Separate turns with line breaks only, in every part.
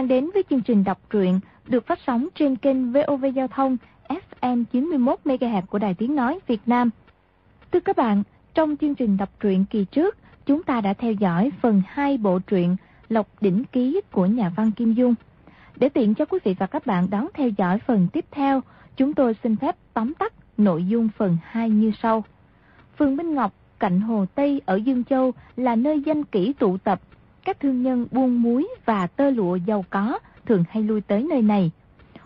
đang đến với chương trình đọc truyện được phát sóng trên kênh VOV Giao thông FM 91 MHz của Đài Tiếng nói Việt Nam. Thưa các bạn, trong chương trình đọc truyện kỳ trước, chúng ta đã theo dõi phần 2 bộ truyện Lộc Đỉnh Ký của nhà văn Kim Dung. Để tiện cho quý vị và các bạn đón theo dõi phần tiếp theo, chúng tôi xin phép tóm tắt nội dung phần 2 như sau. Phường Minh Ngọc, cạnh Hồ Tây ở Dương Châu là nơi danh kỹ tụ tập. Các thương nhân buôn muối và tơ lụa giàu có thường hay lui tới nơi này.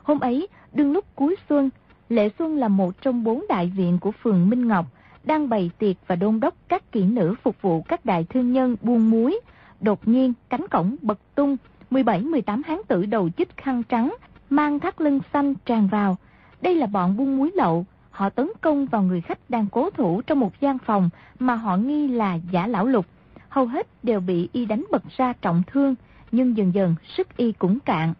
Hôm ấy, đương lúc cuối xuân, Lệ Xuân là một trong bốn đại viện của phường Minh Ngọc, đang bày tiệc và đôn đốc các kỹ nữ phục vụ các đại thương nhân buôn muối. Đột nhiên, cánh cổng bật tung, 17-18 hán tử đầu chích khăn trắng, mang thắt lưng xanh tràn vào. Đây là bọn buôn muối lậu, họ tấn công vào người khách đang cố thủ trong một gian phòng mà họ nghi là giả lão lục. Hầu hết đều bị y đánh bật ra trọng thương, nhưng dần dần sức y cũng cạn.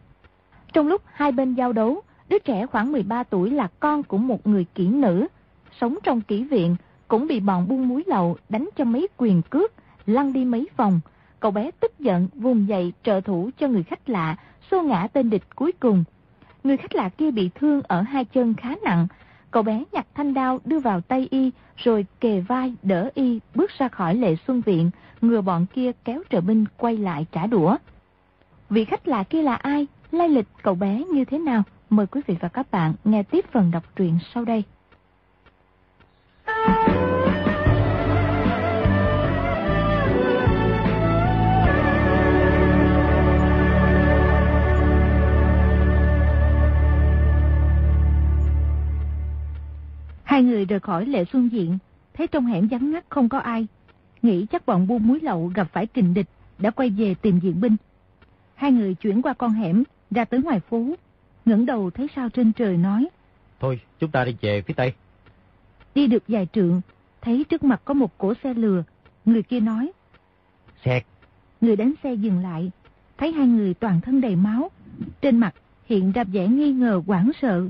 Trong lúc hai bên giao đấu, đứa trẻ khoảng 13 tuổi là con của một người kỹ nữ, sống trong kỹ viện, cũng bị bọn buôn muối lậu đánh cho mấy quyền cước, lăn đi mấy vòng. Cậu bé tức giận vùng dậy trợ thủ cho người khách lạ, xô ngã tên địch cuối cùng. Người khách lạ kia bị thương ở hai chân khá nặng. Cậu bé nhặt thanh đao đưa vào tay y, rồi kề vai đỡ y bước ra khỏi lệ xuân viện, ngừa bọn kia kéo trợ binh quay lại trả đũa. Vị khách lạ kia là ai? Lai lịch cậu bé như thế nào? Mời quý vị và các bạn nghe tiếp phần đọc truyện sau đây. Hai người rời khỏi lệ xuân diện, thấy trong hẻm vắng ngắt không có ai. Nghĩ chắc bọn buôn muối lậu gặp phải kình địch, đã quay về tìm diện binh. Hai người chuyển qua con hẻm, ra tới ngoài phố, ngẩng đầu thấy sao trên trời nói.
Thôi, chúng ta đi về phía tây.
Đi được vài trượng, thấy trước mặt có một cỗ xe lừa, người kia nói.
Xẹt.
Người đánh xe dừng lại, thấy hai người toàn thân đầy máu, trên mặt hiện ra vẻ nghi ngờ quảng sợ.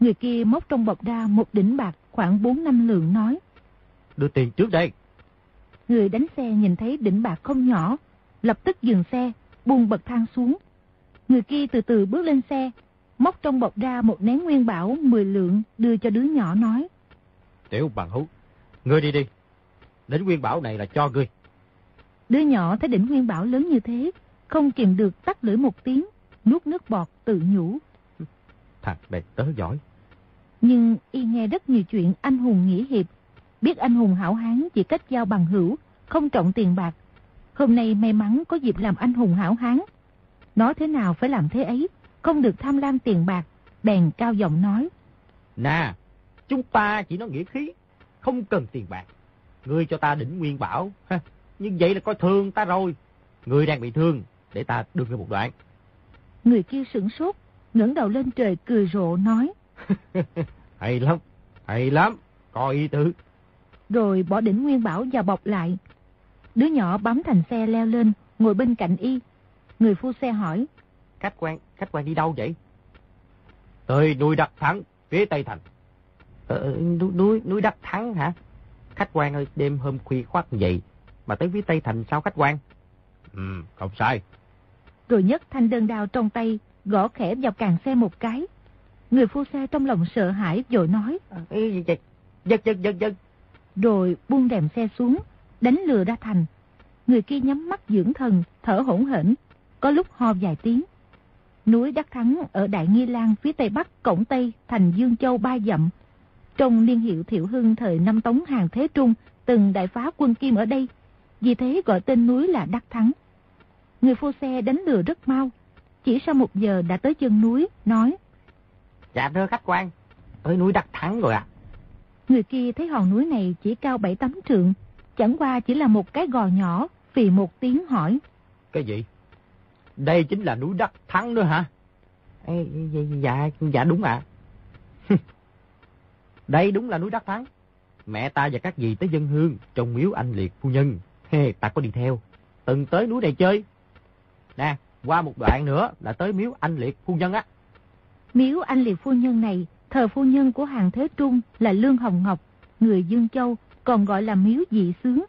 Người kia móc trong bọc ra một đỉnh bạc khoảng 4 năm lượng nói.
Đưa tiền trước đây.
Người đánh xe nhìn thấy đỉnh bạc không nhỏ, lập tức dừng xe, buông bậc thang xuống. Người kia từ từ bước lên xe, móc trong bọc ra một nén nguyên bảo 10 lượng đưa cho đứa nhỏ nói.
Tiểu bằng hữu, ngươi đi đi. Đỉnh nguyên bảo này là cho ngươi.
Đứa nhỏ thấy đỉnh nguyên bảo lớn như thế, không kìm được tắt lưỡi một tiếng, nuốt nước bọt tự nhủ.
Thằng này tớ giỏi.
Nhưng y nghe rất nhiều chuyện anh hùng nghĩa hiệp, biết anh hùng hảo hán chỉ cách giao bằng hữu, không trọng tiền bạc. Hôm nay may mắn có dịp làm anh hùng hảo hán. Nói thế nào phải làm thế ấy, không được tham lam tiền bạc, bèn cao giọng nói.
Nè, chúng ta chỉ nói nghĩa khí, không cần tiền bạc. Ngươi cho ta đỉnh nguyên bảo, ha. như vậy là coi thường ta rồi. Ngươi đang bị thương, để ta đưa ngươi một đoạn.
Người kia sửng sốt, ngẩng đầu lên trời cười rộ nói.
hay lắm, hay lắm, có ý tứ.
Rồi bỏ đỉnh nguyên bảo vào bọc lại. Đứa nhỏ bám thành xe leo lên, ngồi bên cạnh y. Người phu xe hỏi.
Khách quan, khách quan đi đâu vậy? Tới núi Đắc Thắng, phía Tây Thành. Ờ, núi, núi, núi Đắc Thắng hả? Khách quan ơi, đêm hôm khuya khoát vậy, mà tới phía Tây Thành sao khách quan? Ừ, không sai.
Rồi nhấc thanh đơn đao trong tay, gõ khẽ vào càng xe một cái. Người phu xe trong lòng sợ hãi rồi nói.
Giật, giật, giật, giật, giật.
Rồi buông đèn xe xuống, đánh lừa ra thành. Người kia nhắm mắt dưỡng thần, thở hỗn hển, có lúc ho vài tiếng. Núi Đắc Thắng ở Đại Nghi Lan phía tây bắc cổng Tây thành Dương Châu ba dặm. Trong niên hiệu Thiệu Hưng thời năm Tống Hàng Thế Trung từng đại phá quân Kim ở đây, vì thế gọi tên núi là Đắc Thắng. Người phu xe đánh lừa rất mau, chỉ sau một giờ đã tới chân núi, nói.
Dạ thưa khách quan, tới núi Đắc Thắng rồi à.
Người kia thấy hòn núi này chỉ cao bảy tấm trượng, chẳng qua chỉ là một cái gò nhỏ, vì một tiếng hỏi.
Cái gì? Đây chính là núi Đắc Thắng nữa hả? Ê, dạ, dạ đúng ạ. À. Đây đúng là núi Đắc Thắng. Mẹ ta và các dì tới dân hương trong miếu anh liệt phu nhân. Hey, ta có đi theo. Từng tới núi này chơi. Nè, qua một đoạn nữa là tới miếu anh liệt phu nhân á.
Miếu anh liệt phu nhân này, thờ phu nhân của hàng Thế Trung là Lương Hồng Ngọc, người Dương Châu, còn gọi là miếu dị sướng.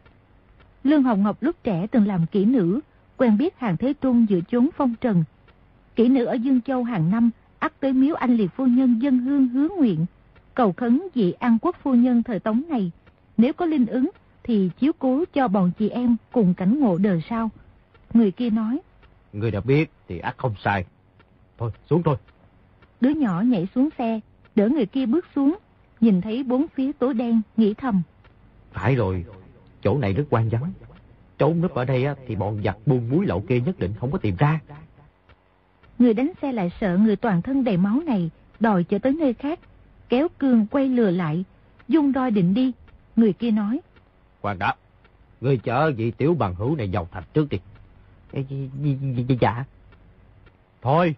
Lương Hồng Ngọc lúc trẻ từng làm kỹ nữ,
quen biết hàng Thế Trung giữa chốn phong trần. Kỹ nữ ở Dương Châu hàng năm ắt tới miếu anh liệt phu nhân dân hương hứa nguyện, cầu khấn vị an quốc phu nhân thời tống này, nếu có linh ứng thì chiếu cố cho bọn chị em cùng cảnh ngộ đời sau. Người kia nói,
Người đã biết thì ắt không sai. Thôi, xuống thôi.
Đứa nhỏ nhảy xuống xe, đỡ người kia bước xuống, nhìn thấy bốn phía tối đen, nghĩ thầm.
Phải rồi, chỗ này rất quan vắng. Trốn núp ở đây thì bọn giặc buôn muối lậu kia nhất định không có tìm ra.
Người đánh xe lại sợ người toàn thân đầy máu này đòi trở tới nơi khác, kéo cương quay lừa lại, dung roi định đi. Người kia nói.
Khoan đã, người chở vị tiểu bằng hữu này vào thành trước đi. Dạ. Thôi,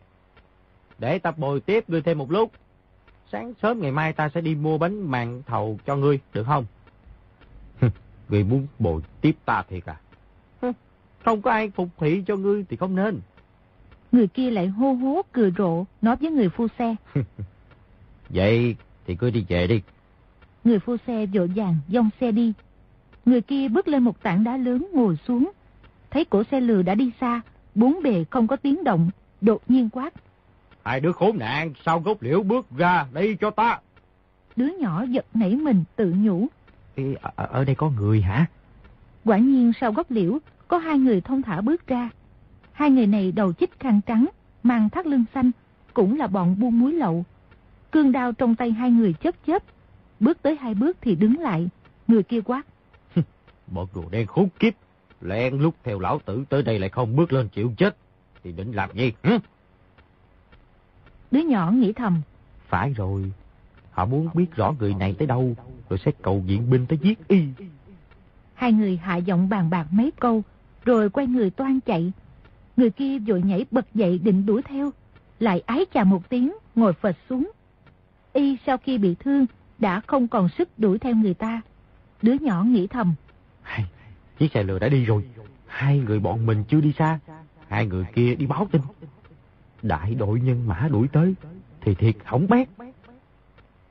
để ta bồi tiếp ngươi thêm một lúc. Sáng sớm ngày mai ta sẽ đi mua bánh màng thầu cho ngươi, được không? ngươi muốn bồi tiếp ta thiệt à? Không có ai phục thị cho ngươi thì không nên.
Người kia lại hô hố cười rộ, nói với người phu xe.
Vậy thì cứ đi về đi.
Người phu xe vội vàng dông xe đi. Người kia bước lên một tảng đá lớn ngồi xuống. Thấy cổ xe lừa đã đi xa, bốn bề không có tiếng động, đột nhiên quát.
Hai đứa khốn nạn, sao gốc liễu bước ra đây cho ta?
Đứa nhỏ giật nảy mình tự nhủ.
Ê, ở, ở đây có người hả?
Quả nhiên sau gốc liễu, có hai người thông thả bước ra. Hai người này đầu chích khăn trắng, mang thắt lưng xanh, cũng là bọn buôn muối lậu. Cương đao trong tay hai người chớp chớp, bước tới hai bước thì đứng lại, người kia quát.
bọn đồ đen khốn kiếp, lén lúc theo lão tử tới đây lại không bước lên chịu chết, thì định làm gì? Hứ?
Đứa nhỏ nghĩ thầm.
Phải rồi, họ muốn biết rõ người này tới đâu, rồi sẽ cầu viện binh tới giết y.
Hai người hạ giọng bàn bạc mấy câu, rồi quay người toan chạy. Người kia vội nhảy bật dậy định đuổi theo, lại ái chà một tiếng, ngồi phật xuống. Y sau khi bị thương, đã không còn sức đuổi theo người ta. Đứa nhỏ nghĩ thầm.
Hay, chiếc xe lừa đã đi rồi, hai người bọn mình chưa đi xa, hai người kia đi báo tin. Đại đội nhân mã đuổi tới, thì thiệt hỏng bét.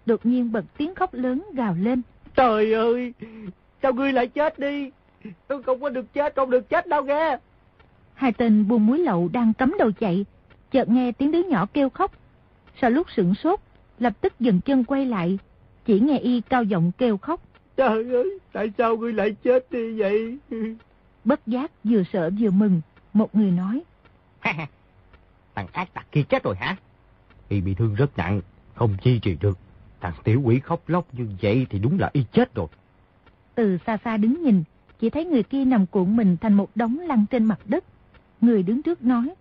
Đột nhiên bật tiếng khóc lớn gào lên.
Trời ơi, sao ngươi lại chết đi? Tôi không có được chết, không được chết đâu nghe.
Hai tên buôn muối lậu đang cắm đầu chạy, chợt nghe tiếng đứa nhỏ kêu khóc. Sau lúc sửng sốt, lập tức dừng chân quay lại, chỉ nghe y cao giọng kêu khóc.
Trời ơi, tại sao ngươi lại chết đi vậy?
Bất giác vừa sợ vừa mừng, một người nói.
Thằng ác tặc kia chết rồi hả? Y bị thương rất nặng, không chi trì được. Thằng tiểu quỷ khóc lóc như vậy thì đúng là y chết rồi.
Từ xa xa đứng nhìn, chỉ thấy người kia nằm cuộn mình thành một đống lăn trên mặt đất. Người đứng trước nói.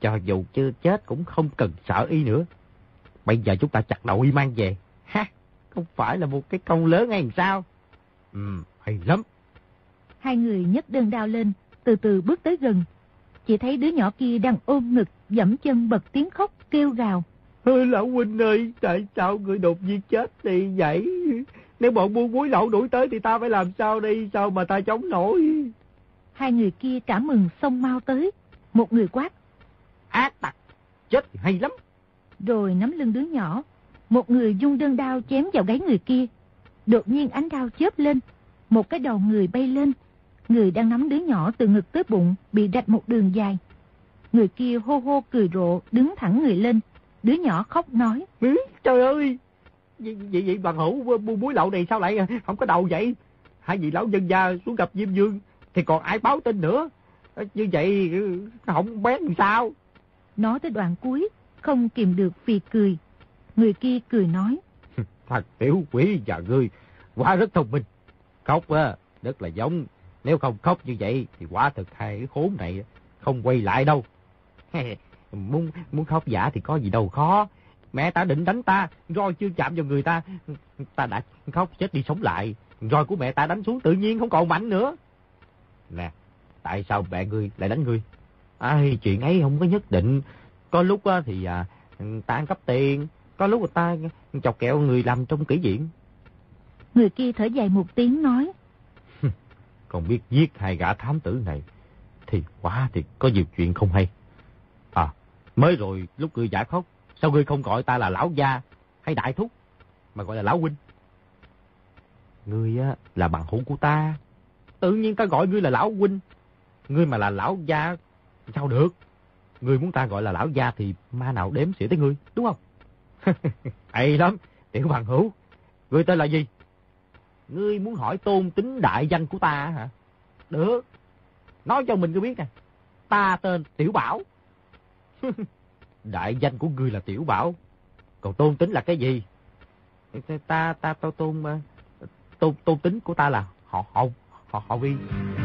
Cho dù chưa chết cũng không cần sợ y nữa. Bây giờ chúng ta chặt đầu y mang về. Ha, không phải là một cái công lớn hay sao? Ừ, hay lắm.
Hai người nhấc đơn đao lên, từ từ bước tới gần. Chỉ thấy đứa nhỏ kia đang ôm ngực, dẫm chân bật tiếng khóc, kêu gào.
Ôi, lão huynh ơi, tại sao người đột nhiên chết thì vậy? Nếu bọn buôn muối lậu đuổi tới thì ta phải làm sao đây? Sao mà ta chống nổi?
Hai người kia cả mừng xông mau tới. Một người quát.
Ác tặc, chết thì hay lắm.
Rồi nắm lưng đứa nhỏ. Một người dung đơn đao chém vào gáy người kia. Đột nhiên ánh đao chớp lên. Một cái đầu người bay lên. Người đang nắm đứa nhỏ từ ngực tới bụng bị rạch một đường dài. Người kia hô hô cười rộ đứng thẳng người lên. Đứa nhỏ khóc nói.
Trời ơi, vậy, vậy, vậy bằng hữu buôn muối lậu này sao lại không có đầu vậy? Hai vị lão dân gia xuống gặp Diêm Dương thì còn ai báo tin nữa? Như vậy không bén làm sao?
Nói tới đoạn cuối, không kìm được vì cười. Người kia cười nói.
Thằng tiểu quỷ và ngươi, quá rất thông minh. Khóc á, rất là giống. Nếu không khóc như vậy thì quả thực hai cái khốn này không quay lại đâu. muốn muốn khóc giả thì có gì đâu khó. Mẹ ta định đánh ta, roi chưa chạm vào người ta. Ta đã khóc chết đi sống lại. Roi của mẹ ta đánh xuống tự nhiên không còn mạnh nữa. Nè, tại sao mẹ ngươi lại đánh ngươi? Ai, chuyện ấy không có nhất định. Có lúc thì à, ta ăn cắp tiền, có lúc người ta chọc kẹo người làm trong kỷ diện.
Người kia thở dài một tiếng nói.
Còn biết giết hai gã thám tử này, thì quá thì có nhiều chuyện không hay. À, mới rồi lúc ngươi giả khóc, sao ngươi không gọi ta là lão gia hay đại thúc, mà gọi là lão huynh? Ngươi á, là bằng hữu của ta. Tự nhiên ta gọi ngươi là lão huynh. Ngươi mà là lão gia, sao được? Ngươi muốn ta gọi là lão gia thì ma nào đếm xỉa tới ngươi, đúng không? Hay lắm, tiểu bằng hữu. Ngươi tên là gì? Ngươi muốn hỏi tôn tính đại danh của ta hả? Được. Nói cho mình cứ biết nè. Ta tên Tiểu Bảo. đại danh của ngươi là Tiểu Bảo. Còn tôn tính là cái gì? Ta, ta, ta tôn, ờ, tôn, tôn tính của ta là họ, họ, họ, họ vi.
Đứa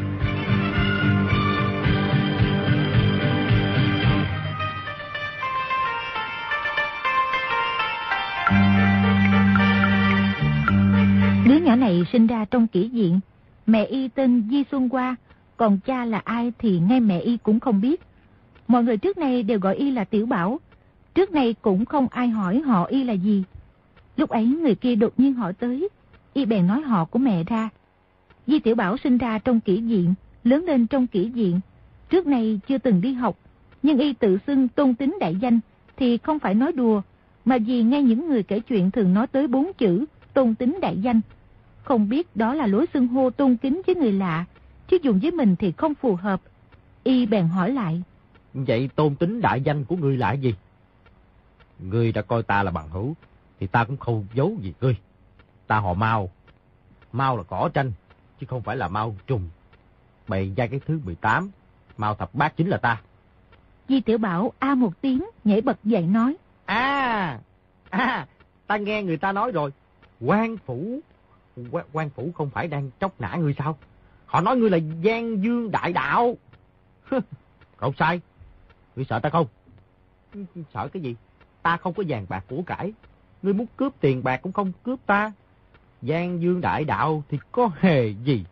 này sinh ra trong kỷ diện, mẹ y tên Di Xuân Hoa, còn cha là ai thì ngay mẹ y cũng không biết. Mọi người trước nay đều gọi y là Tiểu Bảo, trước nay cũng không ai hỏi họ y là gì. Lúc ấy người kia đột nhiên hỏi tới, y bèn nói họ của mẹ ra. Di Tiểu Bảo sinh ra trong kỷ diện, lớn lên trong kỷ diện, trước nay chưa từng đi học, nhưng y tự xưng tôn tính đại danh thì không phải nói đùa, mà vì nghe những người kể chuyện thường nói tới bốn chữ tôn tính đại danh. Không biết đó là lối xưng hô tôn kính với người lạ, chứ dùng với mình thì không phù hợp. Y bèn hỏi lại.
Vậy tôn tính đại danh của ngươi là gì? Ngươi đã coi ta là bằng hữu, thì ta cũng không giấu gì ngươi. Ta họ Mao. Mao là cỏ tranh, chứ không phải là Mao trùng. Bày ra cái thứ 18, Mao thập bát chính là ta.
Di Tiểu Bảo a một tiếng, nhảy bật dậy nói.
À, à, ta nghe người ta nói rồi. quan phủ, quan, quan phủ không phải đang tróc nã ngươi sao? Họ nói ngươi là Giang Dương Đại Đạo. cậu sai. Ngươi sợ ta không? Sợ cái gì? Ta không có vàng bạc của cải. Ngươi muốn cướp tiền bạc cũng không cướp ta. Giang Dương Đại Đạo thì có hề gì.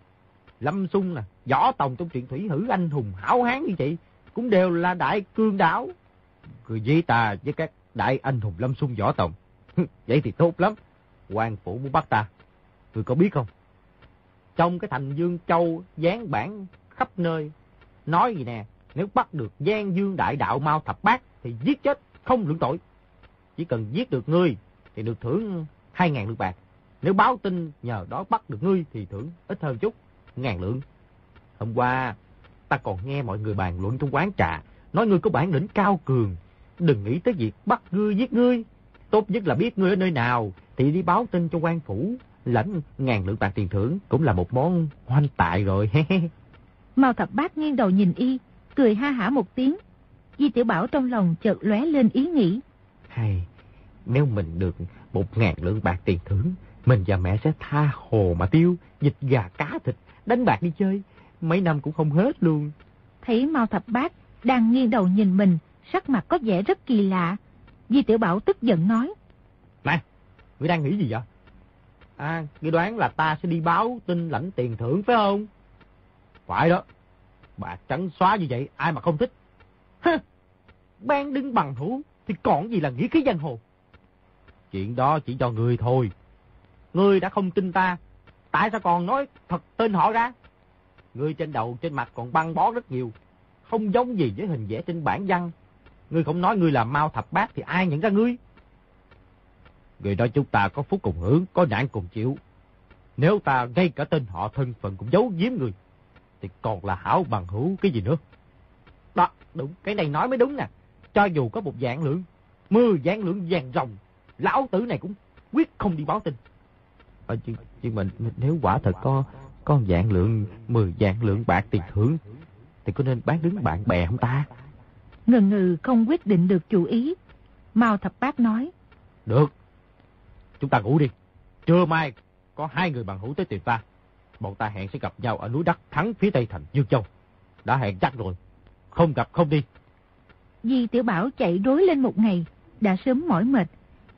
Lâm Xung nè, võ tòng trong truyện thủy hử anh hùng hảo hán như chị, cũng đều là đại cương đảo. Cười với ta với các đại anh hùng Lâm Xung võ tòng. vậy thì tốt lắm. quan phủ muốn bắt ta. Người có biết không? Trong cái thành Dương Châu dán bản khắp nơi. Nói gì nè, nếu bắt được Giang Dương Đại Đạo Mao Thập Bát thì giết chết không lượng tội. Chỉ cần giết được ngươi thì được thưởng 2.000 lượng bạc. Nếu báo tin nhờ đó bắt được ngươi thì thưởng ít hơn chút, ngàn lượng. Hôm qua, ta còn nghe mọi người bàn luận trong quán trà, nói ngươi có bản lĩnh cao cường. Đừng nghĩ tới việc bắt ngươi giết ngươi. Tốt nhất là biết ngươi ở nơi nào, thì đi báo tin cho quan phủ, lãnh ngàn lượng bạc tiền thưởng cũng là một món hoanh tại rồi.
Mao thập bát nghiêng đầu nhìn y, cười ha hả một tiếng. Di tiểu bảo trong lòng chợt lóe lên ý nghĩ.
Hay, nếu mình được một ngàn lượng bạc tiền thưởng, mình và mẹ sẽ tha hồ mà tiêu, dịch gà cá thịt, đánh bạc đi chơi. Mấy năm cũng không hết luôn.
Thấy Mao thập bát đang nghiêng đầu nhìn mình, sắc mặt có vẻ rất kỳ lạ. Di tiểu bảo tức giận nói.
Nè, ngươi đang nghĩ gì vậy? À, ngươi đoán là ta sẽ đi báo tin lãnh tiền thưởng phải không? Phải đó. bà trắng xóa như vậy, ai mà không thích. Hơ, ban đứng bằng hữu thì còn gì là nghĩa khí giang hồ. Chuyện đó chỉ cho ngươi thôi. Ngươi đã không tin ta, tại sao còn nói thật tên họ ra? Ngươi trên đầu trên mặt còn băng bó rất nhiều, không giống gì với hình vẽ trên bản văn. Ngươi không nói ngươi là mau thập bát thì ai nhận ra ngươi? Người đó chúng ta có phúc cùng hưởng, có nạn cùng chịu. Nếu ta ngay cả tên họ thân phận cũng giấu giếm người, thì còn là hảo bằng hữu cái gì nữa. Đó, đúng, cái này nói mới đúng nè. Cho dù có một dạng lượng, mưa dạng lượng vàng rồng, lão tử này cũng quyết không đi báo tin. À, chứ, chứ mình nếu quả thật có có dạng lượng, mười dạng lượng bạc tiền thưởng, thì có nên bán đứng bạn bè không ta?
Ngần ngừ không quyết định được chủ ý. Mao thập bát nói.
Được, chúng ta ngủ đi. Trưa mai có hai người bằng hữu tới tìm ta. Bọn ta hẹn sẽ gặp nhau ở núi Đất Thắng phía tây thành Dương Châu. Đã hẹn chắc rồi. Không gặp không đi.
Di Tiểu Bảo chạy rối lên một ngày, đã sớm mỏi mệt.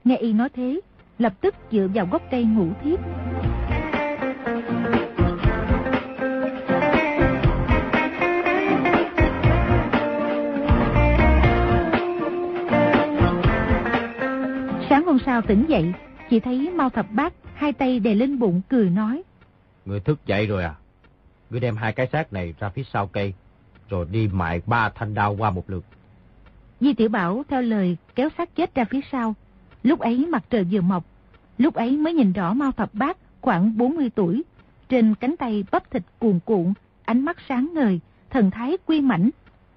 Nghe y nói thế, lập tức dựa vào gốc cây ngủ thiếp. Sáng hôm sau tỉnh dậy, chỉ thấy Mao Thập Bát hai tay đè lên bụng cười nói.
Người thức dậy rồi à? Người đem hai cái xác này ra phía sau cây, rồi đi mại ba thanh đao qua một lượt.
Di Tiểu Bảo theo lời kéo xác chết ra phía sau. Lúc ấy mặt trời vừa mọc, lúc ấy mới nhìn rõ Mao Thập Bát khoảng 40 tuổi. Trên cánh tay bắp thịt cuồn cuộn, ánh mắt sáng ngời, thần thái quy mảnh,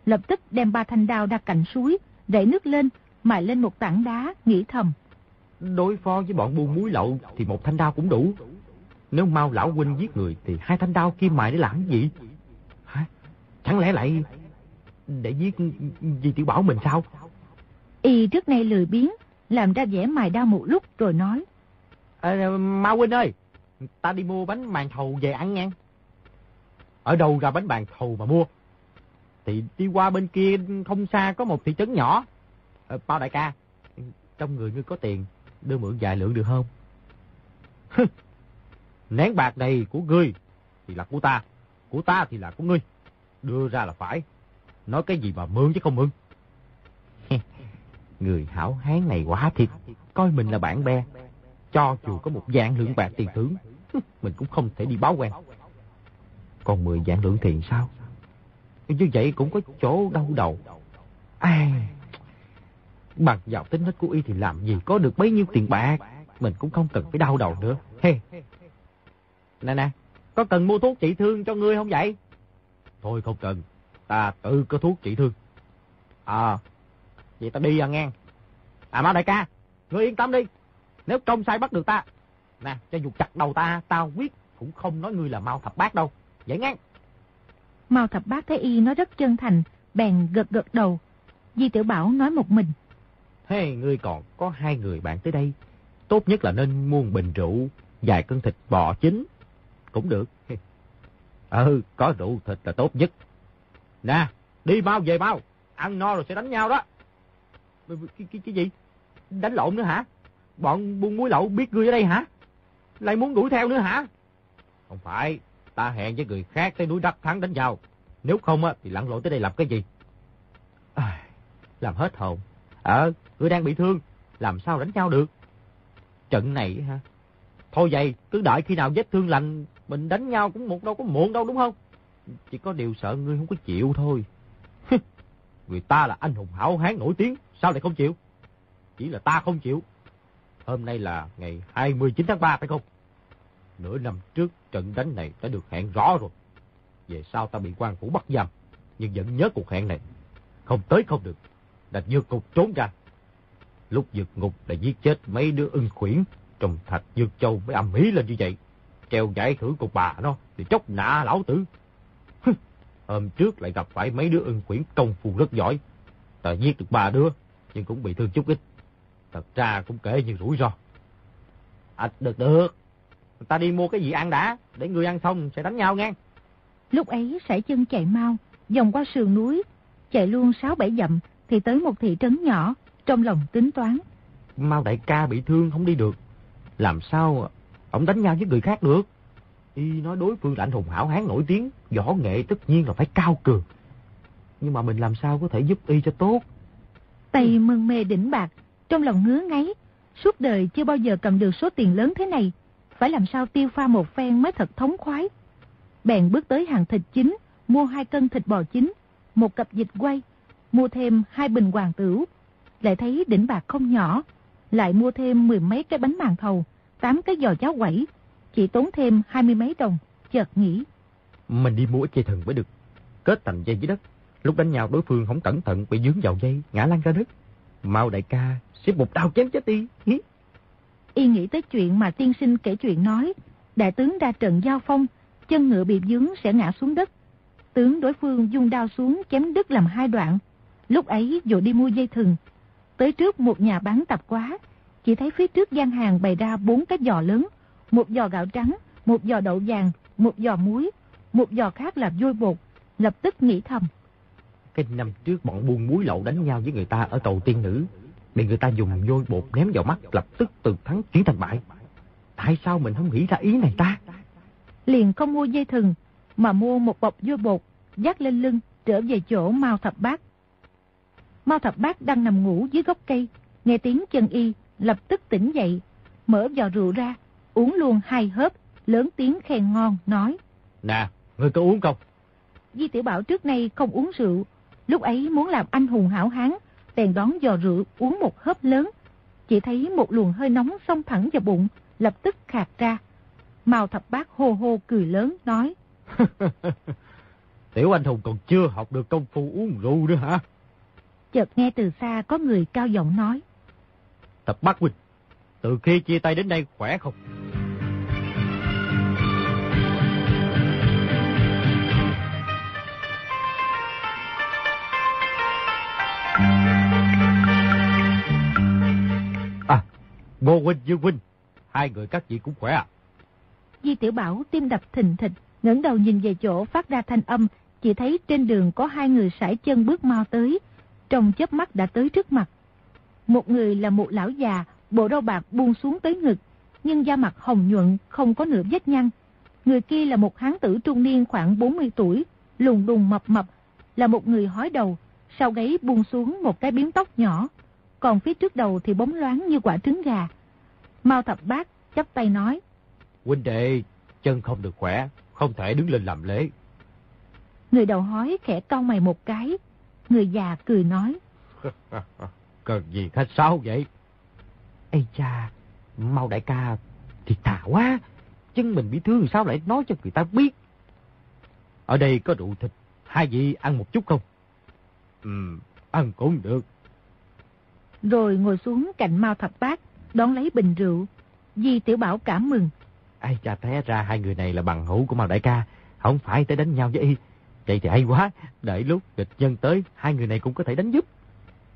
lập tức đem ba thanh đao đặt cạnh suối, đẩy nước lên, mài lên một tảng đá, nghĩ thầm.
Đối phó với bọn buôn muối lậu thì một thanh đao cũng đủ. Nếu mau lão huynh giết người thì hai thanh đao kia mài để làm gì? Hả? Chẳng lẽ lại để giết Di Tiểu Bảo mình sao?
Y trước nay lười biếng, làm ra vẻ mài đao một lúc rồi nói.
À, Mao huynh ơi, ta đi mua bánh màn thầu về ăn nha. Ở đâu ra bánh màn thầu mà mua? Thì đi qua bên kia không xa có một thị trấn nhỏ. À, bao đại ca, trong người ngươi có tiền, đưa mượn vài lượng được không? Nén bạc này của ngươi thì là của ta, của ta thì là của ngươi. Đưa ra là phải. Nói cái gì mà mượn chứ không mượn. người hảo hán này quá thiệt, coi mình là bạn bè. Cho dù có một dạng lượng bạc tiền thưởng, mình cũng không thể đi báo quen. Còn 10 dạng lượng tiền sao? Như vậy cũng có chỗ đau đầu. Ai... Bằng vào tính hết của y thì làm gì có được bấy nhiêu tiền bạc. Mình cũng không cần phải đau đầu nữa. Hey. Nè nè, có cần mua thuốc trị thương cho ngươi không vậy? Thôi không cần, ta tự có thuốc trị thương. À, vậy ta đi à ngang. À má đại ca, ngươi yên tâm đi. Nếu công sai bắt được ta, nè, cho dù chặt đầu ta, tao quyết cũng không nói ngươi là mau thập bát đâu. Vậy ngang.
mau thập bát thấy y nói rất chân thành, bèn gật gật đầu. Di tiểu Bảo nói một mình.
Hey, ngươi còn có hai người bạn tới đây. Tốt nhất là nên mua một bình rượu, vài cân thịt bò chín. Cũng được. Ừ, có rượu thịt là tốt nhất. Nè, đi mau về mau. Ăn no rồi sẽ đánh nhau đó. Cái, cái, cái gì? Đánh lộn nữa hả? Bọn buôn muối lậu biết ngươi ở đây hả? Lại muốn đuổi theo nữa hả? Không phải, ta hẹn với người khác tới núi Đắc Thắng đánh nhau. Nếu không á, thì lặn lộn tới đây làm cái gì? À, làm hết hồn. Ờ, ngươi đang bị thương, làm sao đánh nhau được? Trận này hả? Thôi vậy, cứ đợi khi nào vết thương lành, mình đánh nhau cũng một đâu có muộn đâu đúng không? Chỉ có điều sợ ngươi không có chịu thôi. Người ta là anh hùng hảo hán nổi tiếng, sao lại không chịu? Chỉ là ta không chịu. Hôm nay là ngày 29 tháng 3 phải không? Nửa năm trước trận đánh này đã được hẹn rõ rồi. Về sau ta bị quan phủ bắt giam, nhưng vẫn nhớ cuộc hẹn này. Không tới không được, đành vượt cục trốn ra. Lúc vượt ngục đã giết chết mấy đứa ưng khuyển, trong thạch dược châu mới âm ý lên như vậy. Treo giải thử cục bà nó, thì chốc nạ lão tử. Hôm trước lại gặp phải mấy đứa ưng khuyển công phu rất giỏi. Ta giết được ba đứa, nhưng cũng bị thương chút ít. Thật ra cũng kể như rủi ro. À, được được, ta đi mua cái gì ăn đã, để người ăn xong sẽ đánh nhau nghe.
Lúc ấy sải chân chạy mau, vòng qua sườn núi, chạy luôn sáu bảy dặm thì tới một thị trấn nhỏ, trong lòng tính toán.
Mau đại ca bị thương không đi được, làm sao ông đánh nhau với người khác được? Y nói đối phương là anh hùng hảo hán nổi tiếng, võ nghệ tất nhiên là phải cao cường. Nhưng mà mình làm sao có thể giúp Y cho tốt?
Tay mân mê đỉnh bạc, trong lòng ngứa ngáy, suốt đời chưa bao giờ cầm được số tiền lớn thế này. Phải làm sao tiêu pha một phen mới thật thống khoái. Bèn bước tới hàng thịt chính, mua hai cân thịt bò chính, một cặp dịch quay, mua thêm hai bình hoàng tửu. Lại thấy đỉnh bạc không nhỏ, lại mua thêm mười mấy cái bánh màn thầu, tám cái giò cháo quẩy, chỉ tốn thêm hai mươi mấy đồng, chợt nghĩ.
Mình đi mua ít dây thừng mới được, kết thành dây dưới đất. Lúc đánh nhau đối phương không cẩn thận bị dướng vào dây, ngã lăn ra đất. Mau đại ca, xếp một đao chém chết đi.
Y nghĩ tới chuyện mà tiên sinh kể chuyện nói, đại tướng ra trận giao phong, chân ngựa bị dướng sẽ ngã xuống đất. Tướng đối phương dung đao xuống chém đứt làm hai đoạn. Lúc ấy dội đi mua dây thừng. Tới trước một nhà bán tạp quá, chỉ thấy phía trước gian hàng bày ra bốn cái giò lớn, một giò gạo trắng, một giò đậu vàng, một giò muối, một giò khác là vôi bột, lập tức nghĩ thầm.
Cái năm trước bọn buôn muối lậu đánh nhau với người ta ở cầu tiên nữ, bị người ta dùng vôi bột ném vào mắt lập tức từ thắng chuyển thành bại. Tại sao mình không nghĩ ra ý này ta?
Liền không mua dây thừng, mà mua một bọc vôi bột, dắt lên lưng, trở về chỗ Mao Thập Bát. Mao Thập Bát đang nằm ngủ dưới gốc cây, nghe tiếng chân y, lập tức tỉnh dậy, mở giò rượu ra, uống luôn hai hớp, lớn tiếng khen ngon, nói.
Nè, ngươi có uống không?
Di Tiểu Bảo trước nay không uống rượu, lúc ấy muốn làm anh hùng hảo hán, bèn đón giò rượu uống một hớp lớn. Chỉ thấy một luồng hơi nóng xông thẳng vào bụng, lập tức khạc ra. Mao thập bát hô hô cười lớn, nói.
Tiểu anh hùng còn chưa học được công phu uống rượu nữa hả?
Chợt nghe từ xa có người cao giọng nói.
Tập Bắc Huynh, từ khi chia tay đến đây khỏe không? À, Ngô Huynh, Dương Huynh, hai người các vị cũng khỏe à?
Di Tiểu Bảo tim đập thình thịch, ngẩng đầu nhìn về chỗ phát ra thanh âm, chỉ thấy trên đường có hai người sải chân bước mau tới, trong chớp mắt đã tới trước mặt. Một người là một lão già, bộ râu bạc buông xuống tới ngực, nhưng da mặt hồng nhuận, không có nửa vết nhăn. Người kia là một hán tử trung niên khoảng 40 tuổi, lùng đùng mập mập, là một người hói đầu, sau gáy buông xuống một cái biếm tóc nhỏ, còn phía trước đầu thì bóng loáng như quả trứng gà. Mao thập bác chắp tay nói.
Huynh đệ, chân không được khỏe, không thể đứng lên làm lễ.
Người đầu hói khẽ cau mày một cái. Người già cười nói.
Cần gì khách sáo vậy? Ây cha, mau đại ca thì thà quá. Chân mình bị thương sao lại nói cho người ta biết. Ở đây có rượu thịt, hai vị ăn một chút không? Ừ, ăn cũng được.
Rồi ngồi xuống cạnh Mao Thập Bác, đón lấy bình rượu. Di Tiểu Bảo cảm mừng.
Ai cha té ra hai người này là bằng hữu của Mao Đại ca, không phải tới đánh nhau với y. Vậy thì hay quá, đợi lúc địch nhân tới, hai người này cũng có thể đánh giúp.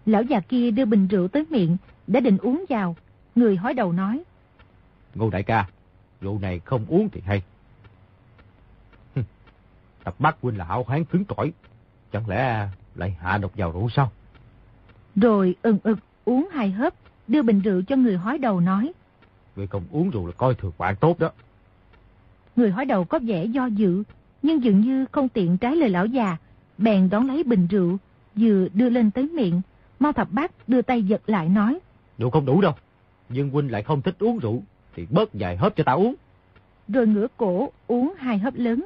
Lão già kia đưa bình rượu tới miệng, đã định uống vào. Người hói đầu nói.
Ngô đại ca, rượu này không uống thì hay. Tập bắt huynh là hảo hán cứng cỏi. Chẳng lẽ lại hạ độc vào rượu sao?
Rồi ừng ực uống hai hớp, đưa bình rượu cho người hói đầu nói.
Người không uống rượu là coi thường bạn tốt đó.
Người hói đầu có vẻ do dự, nhưng dường như không tiện trái lời lão già, bèn đón lấy bình rượu, vừa đưa lên tới miệng, Mao Thập Bác đưa tay giật lại nói.
Rượu không đủ đâu, nhưng huynh lại không thích uống rượu, thì bớt vài hớp cho ta uống.
Rồi ngửa cổ uống hai hớp lớn,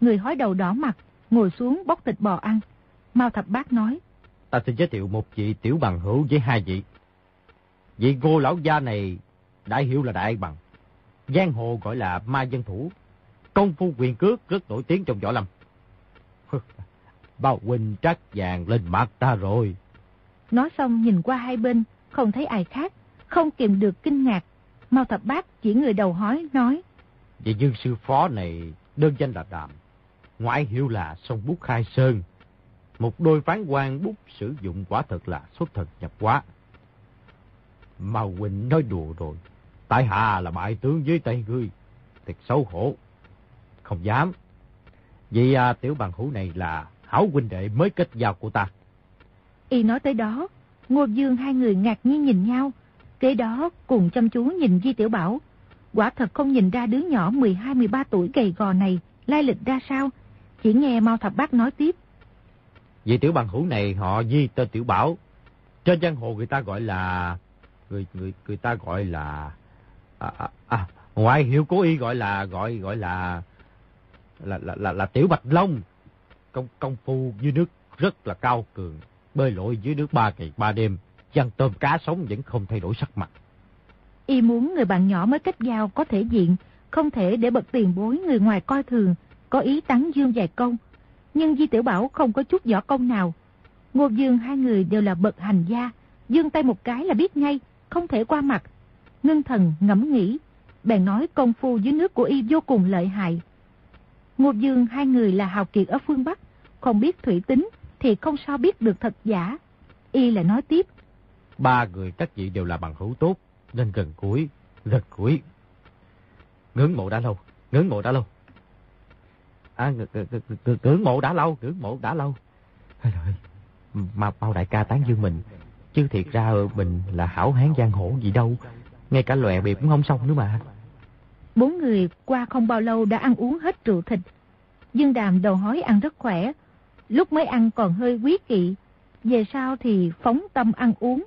người hói đầu đỏ mặt, ngồi xuống bóc thịt bò ăn. Mao Thập Bác nói.
Ta xin giới thiệu một vị tiểu bằng hữu với hai vị. Vị cô lão gia này đại hiểu là đại bằng. Giang hồ gọi là ma dân thủ. Công phu quyền cước rất nổi tiếng trong võ lâm. Bao huynh trắc vàng lên mặt ta rồi.
Nói xong nhìn qua hai bên, không thấy ai khác, không kìm được kinh ngạc. Mao thập bác chỉ người đầu hói nói.
Vị dương sư phó này đơn danh là Đàm. Ngoại hiệu là sông bút khai sơn. Một đôi phán quan bút sử dụng quả thật là xuất thần nhập quá. Mao huynh nói đùa rồi. Tại hạ là bại tướng dưới tay ngươi. Thật xấu hổ. Không dám. Vì à, tiểu bằng hữu này là hảo huynh đệ mới kết giao của ta.
Y nói tới đó, Ngô Dương hai người ngạc nhiên nhìn nhau. Kế đó cùng chăm chú nhìn Di Tiểu Bảo. Quả thật không nhìn ra đứa nhỏ 12-13 tuổi gầy gò này lai lịch ra sao. Chỉ nghe Mao Thập Bác nói tiếp.
Vị tiểu bằng hữu này họ Di tên Tiểu Bảo. Trên giang hồ người ta gọi là... Người người người ta gọi là... À, à, à, ngoại hiệu của y gọi là gọi gọi là là là là, là tiểu bạch long. Công công phu dưới nước rất là cao cường bơi lội dưới nước ba ngày ba đêm chăn tôm cá sống vẫn không thay đổi sắc mặt.
Y muốn người bạn nhỏ mới kết giao có thể diện không thể để bậc tiền bối người ngoài coi thường có ý tán dương vài công nhưng di tiểu bảo không có chút võ công nào. Ngô dương hai người đều là bậc hành gia dương tay một cái là biết ngay không thể qua mặt. Ngưng thần ngẫm nghĩ bèn nói công phu dưới nước của y vô cùng lợi hại. Ngô Dương hai người là hào kiệt ở phương Bắc, không biết thủy tính thì không sao biết được thật giả. Y lại nói tiếp.
Ba người các vị đều là bằng hữu tốt, nên gần cuối, gần cuối. Ngưỡng mộ đã lâu, ngưỡng mộ đã lâu. À, ngưỡng mộ đã lâu, ngưỡng mộ đã lâu. Thôi rồi, mà bao đại ca tán dương mình, chứ thiệt ra mình là hảo hán giang hổ gì đâu. Ngay cả lòe bịp cũng không xong nữa mà.
Bốn người qua không bao lâu đã ăn uống hết rượu thịt. Dương đàm đầu hói ăn rất khỏe. Lúc mới ăn còn hơi quý kỵ. Về sau thì phóng tâm ăn uống.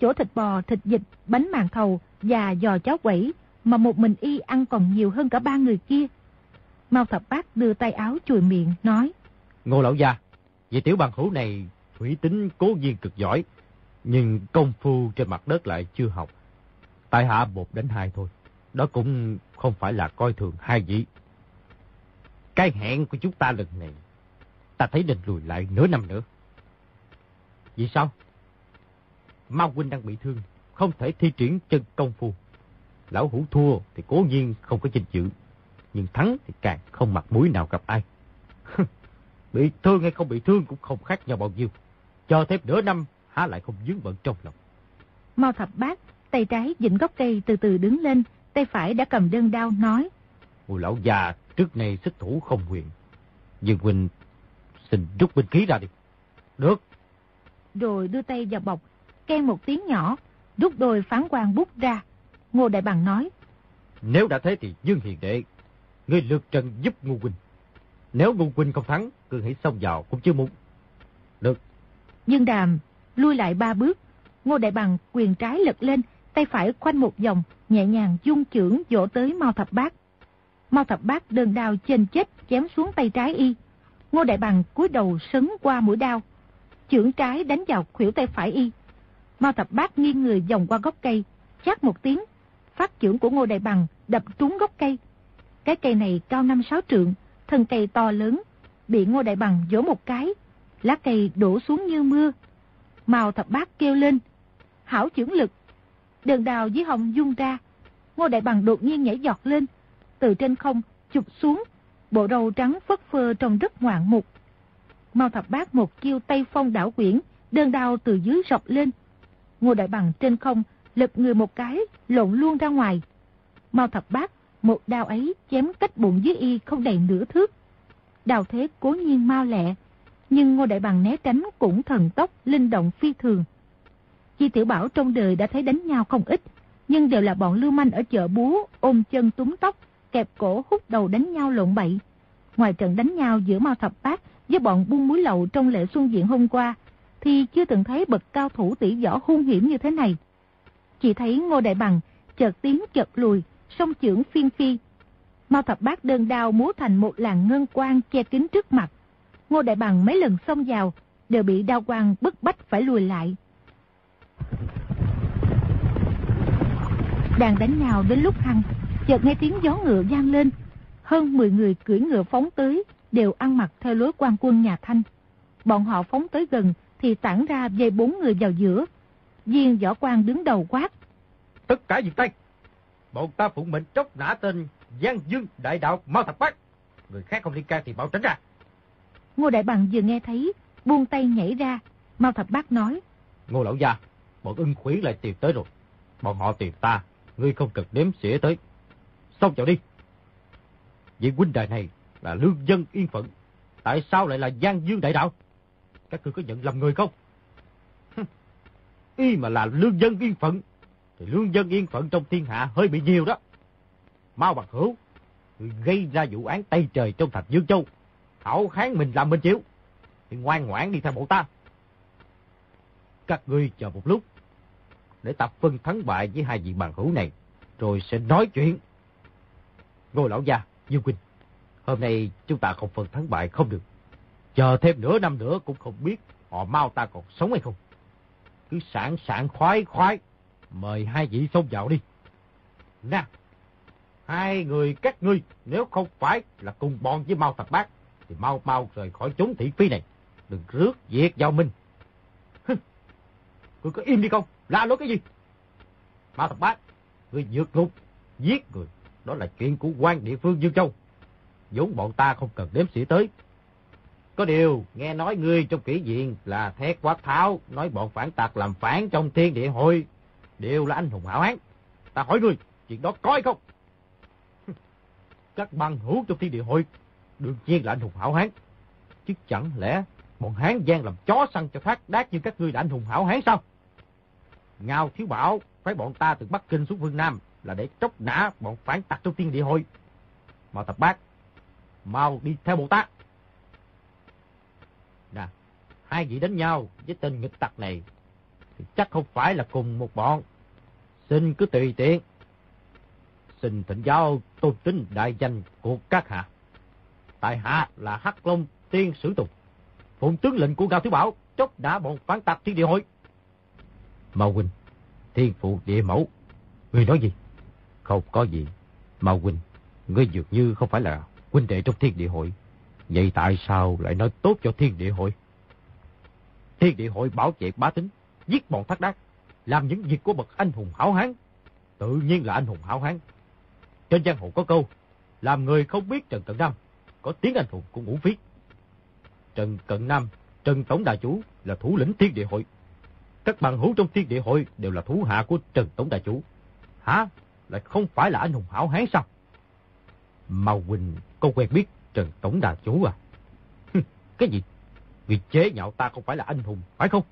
Chỗ thịt bò, thịt vịt, bánh màng thầu và giò cháo quẩy mà một mình y ăn còn nhiều hơn cả ba người kia. Mao thập bác đưa tay áo chùi miệng, nói.
Ngô lão gia, vị tiểu bằng hữu này thủy tính cố nhiên cực giỏi, nhưng công phu trên mặt đất lại chưa học. Tại hạ một đến hai thôi. Đó cũng không phải là coi thường hai vị. Cái hẹn của chúng ta lần này ta thấy nên lùi lại nửa năm nữa. Vì sao? Mao huynh đang bị thương, không thể thi triển chân công phu. Lão hủ thua thì cố nhiên không có trình dự, nhưng thắng thì càng không mặt mũi nào gặp ai. bị thương hay không bị thương cũng không khác nhau bao nhiêu. Cho thêm nửa năm, há lại không dướng bận trong lòng.
Mao thập bát, tay trái dịnh gốc cây từ từ đứng lên, tay phải đã cầm đơn đao nói.
Mùi lão già trước này sức thủ không quyền. Dương huynh xin rút binh khí ra đi. Được.
Rồi đưa tay vào bọc, khen một tiếng nhỏ, rút đôi phán quan bút ra. Ngô Đại Bằng nói.
Nếu đã thế thì Dương Hiền Đệ, ngươi lược trần giúp Ngô Huynh. Nếu Ngô Huynh không thắng, cứ hãy xông vào cũng chưa muốn. Được.
Dương Đàm lui lại ba bước, Ngô Đại Bằng quyền trái lật lên, tay phải khoanh một vòng, nhẹ nhàng dung chưởng vỗ tới Mao Thập Bát. Mao Thập Bát đơn đao trên chết chém xuống tay trái y. Ngô Đại Bằng cúi đầu sấn qua mũi đao, chưởng trái đánh vào khuỷu tay phải y. Mao Thập Bát nghiêng người vòng qua gốc cây, chát một tiếng, phát chưởng của Ngô Đại Bằng đập trúng gốc cây. Cái cây này cao năm sáu trượng, thân cây to lớn, bị Ngô Đại Bằng vỗ một cái, lá cây đổ xuống như mưa. Mao Thập Bát kêu lên, hảo chưởng lực. Đường đào dưới hồng dung ra, Ngô Đại Bằng đột nhiên nhảy giọt lên, từ trên không chụp xuống, bộ đầu trắng phất phơ trông rất ngoạn mục. Mao Thập Bát một chiêu tay phong đảo quyển, đơn đao từ dưới rọc lên. Ngô Đại Bằng trên không lật người một cái, lộn luôn ra ngoài. Mao thập bát, một đao ấy chém cách bụng dưới y không đầy nửa thước. Đào thế cố nhiên mau lẹ, nhưng Ngô Đại Bằng né tránh cũng thần tốc, linh động phi thường. Chi Tiểu Bảo trong đời đã thấy đánh nhau không ít, nhưng đều là bọn lưu manh ở chợ búa, ôm chân túm tóc, kẹp cổ hút đầu đánh nhau lộn bậy. Ngoài trận đánh nhau giữa Mao Thập Bát với bọn buôn muối lậu trong lễ xuân diện hôm qua, thì chưa từng thấy bậc cao thủ tỷ võ hung hiểm như thế này. Chỉ thấy Ngô Đại Bằng chợt tiến chợt lùi, song trưởng phiên phi. Mao thập bát đơn đao múa thành một làn ngân quang che kín trước mặt. Ngô Đại Bằng mấy lần xông vào, đều bị đao quang bức bách phải lùi lại. Đang đánh nhau đến lúc hăng, chợt nghe tiếng gió ngựa vang lên. Hơn 10 người cưỡi ngựa phóng tới, đều ăn mặc theo lối quan quân nhà Thanh. Bọn họ phóng tới gần thì tản ra dây bốn người vào giữa, Viên võ quan đứng đầu quát.
Tất cả dừng tay. Bọn ta phụng mệnh tróc nã tên Giang Dương Đại Đạo Mao Thập Bát. Người khác không liên can thì bảo tránh ra.
Ngô Đại Bằng vừa nghe thấy, buông tay nhảy ra. Mao Thập Bát nói.
Ngô Lão Gia, bọn ưng khuyến lại tìm tới rồi. Bọn họ tìm ta, ngươi không cần đếm xỉa tới. Xong vào đi. Vị huynh đài này là lương dân yên phận. Tại sao lại là Giang Dương Đại Đạo? Các ngươi có nhận lầm người không? y mà là lương dân yên phận, thì lương dân yên phận trong thiên hạ hơi bị nhiều đó. Mau bằng hữu, người gây ra vụ án Tây Trời trong thành Dương Châu, hảo kháng mình làm mình chịu, thì ngoan ngoãn đi theo bộ ta. Các ngươi chờ một lúc, để ta phân thắng bại với hai vị bằng hữu này, rồi sẽ nói chuyện. Ngô lão gia, Dương Quỳnh, hôm nay chúng ta không phân thắng bại không được. Chờ thêm nửa năm nữa cũng không biết họ mau ta còn sống hay không cứ sẵn sàng khoái khoái. Mời hai vị xông vào đi. Nè, hai người các ngươi nếu không phải là cùng bọn với mau thập bát, thì mau mau rời khỏi chốn thị phi này. Đừng rước việc vào mình. Ngươi có im đi không? La nói cái gì? Mao thập bát, ngươi dược ngục, giết người. Đó là chuyện của quan địa phương Dương Châu. vốn bọn ta không cần đếm xỉa tới. Có điều, nghe nói ngươi trong kỷ diện là thét quát tháo, nói bọn phản tặc làm phản trong thiên địa hội, đều là anh hùng hảo hán. Ta hỏi ngươi, chuyện đó có hay không? Các băng hữu trong thiên địa hội, đương nhiên là anh hùng hảo hán. Chứ chẳng lẽ bọn hán gian làm chó săn cho phát đát như các ngươi là anh hùng hảo hán sao? Ngao thiếu bảo, phải bọn ta từ Bắc Kinh xuống phương Nam là để tróc nã bọn phản tặc trong tiên địa hội. Mà tập bác, mau đi theo bộ tát. Nè, hai vị đánh nhau với tên nghịch tặc này thì chắc không phải là cùng một bọn. Xin cứ tùy tiện. Xin thỉnh giáo tôn tính đại danh của các hạ. Tại hạ là Hắc Long Tiên Sử Tùng. Phụng tướng lệnh của Ngao Thiếu Bảo chốc đã bọn phán tặc thiên địa hội. Mao Huynh, thiên phụ địa mẫu. Người nói gì? Không có gì. Mao Huynh, ngươi dường như không phải là huynh đệ trong thiên địa hội. Vậy tại sao lại nói tốt cho thiên địa hội? Thiên địa hội bảo vệ bá tính, giết bọn thác đác, làm những việc của bậc anh hùng hảo hán. Tự nhiên là anh hùng hảo hán. Trên giang hồ có câu, làm người không biết Trần Cận Nam, có tiếng anh hùng cũng uổng phí. Trần Cận Nam, Trần Tổng Đại Chủ là thủ lĩnh thiên địa hội. Các bằng hữu trong thiên địa hội đều là thủ hạ của Trần Tổng Đại Chủ. Hả? Lại không phải là anh hùng hảo hán sao? Mao Quỳnh có quen biết Trần Tổng Đại Chủ à? Cái gì? Vì chế nhạo ta không phải là anh hùng, phải không?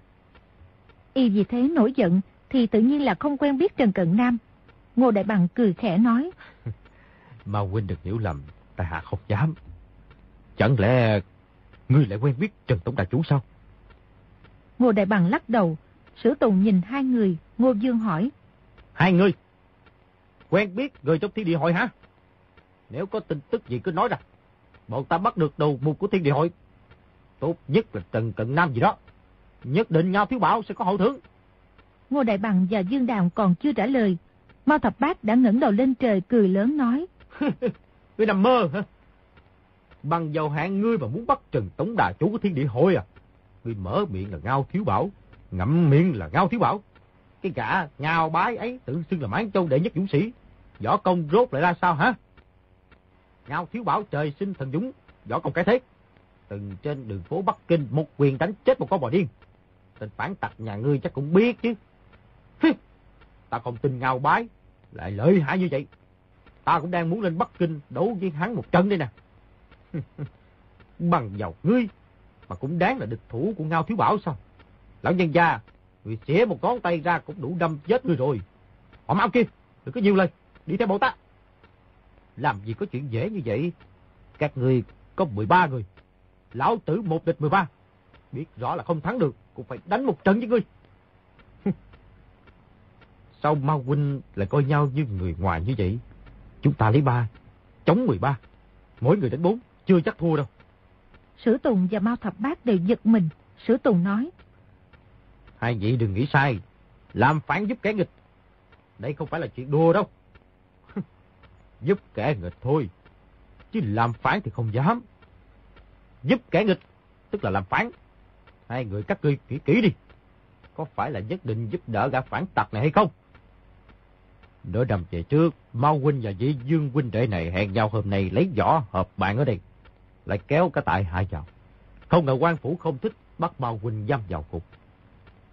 Y vì thế nổi giận thì tự nhiên là không quen biết Trần Cận Nam. Ngô Đại Bằng cười khẽ nói.
Mà huynh được hiểu lầm, tại hạ không dám. Chẳng lẽ ngươi lại quen biết Trần Tổng Đại Chủ sao?
Ngô Đại Bằng lắc đầu, Sử Tùng nhìn hai người, Ngô Dương hỏi.
Hai người? Quen biết người trong thiên địa hội hả? Nếu có tin tức gì cứ nói ra. Bọn ta bắt được đầu mục của thiên địa hội. Tốt nhất là Trần Cận Nam gì đó. Nhất định Ngao Thiếu Bảo sẽ có hậu thưởng.
Ngô Đại Bằng và Dương Đàm còn chưa trả lời. Mao Thập Bác đã ngẩng đầu lên trời cười lớn nói.
ngươi nằm mơ hả? Bằng dầu hạng ngươi mà muốn bắt Trần Tống Đà chủ của thiên địa hội à? Ngươi mở miệng là Ngao Thiếu Bảo, ngậm miệng là Ngao Thiếu Bảo. Cái gã ngao bái ấy tự xưng là mãn châu đệ nhất dũng sĩ. Võ công rốt lại ra sao hả? Ngao Thiếu Bảo trời sinh thần dũng, võ công cái thế. Từng trên đường phố Bắc Kinh một quyền đánh chết một con bò điên. Tên phản tặc nhà ngươi chắc cũng biết chứ. Ta không tin ngao bái, lại lợi hại như vậy. Ta cũng đang muốn lên Bắc Kinh đấu với hắn một trận đây nè. Bằng giàu ngươi, mà cũng đáng là địch thủ của Ngao Thiếu Bảo sao? Lão nhân gia, người xỉa một ngón tay ra cũng đủ đâm chết người rồi. Họ mau kia, đừng có nhiều lời, đi theo bọn ta. Làm gì có chuyện dễ như vậy? Các người có 13 người. Lão tử một địch 13. Biết rõ là không thắng được, cũng phải đánh một trận với ngươi. Sao Mao Huynh lại coi nhau như người ngoài như vậy? Chúng ta lấy ba, chống 13. Mỗi người đánh bốn, chưa chắc thua đâu.
Sử Tùng và Mao Thập Bác đều giật mình. Sử Tùng nói.
Hai vị đừng nghĩ sai. Làm phản giúp kẻ nghịch. Đây không phải là chuyện đùa đâu. giúp kẻ nghịch thôi. Chứ làm phản thì không dám. Giúp kẻ nghịch, tức là làm phản. Hai người các ngươi kỹ kỹ đi. Có phải là nhất định giúp đỡ gã phản tặc này hay không? Nửa đầm về trước, Mao Huynh và Dĩ Dương Huynh đệ này hẹn nhau hôm nay lấy võ hợp bạn ở đây. Lại kéo cả tại hai vào. Không ngờ quan phủ không thích bắt Mao Huynh giam vào cục.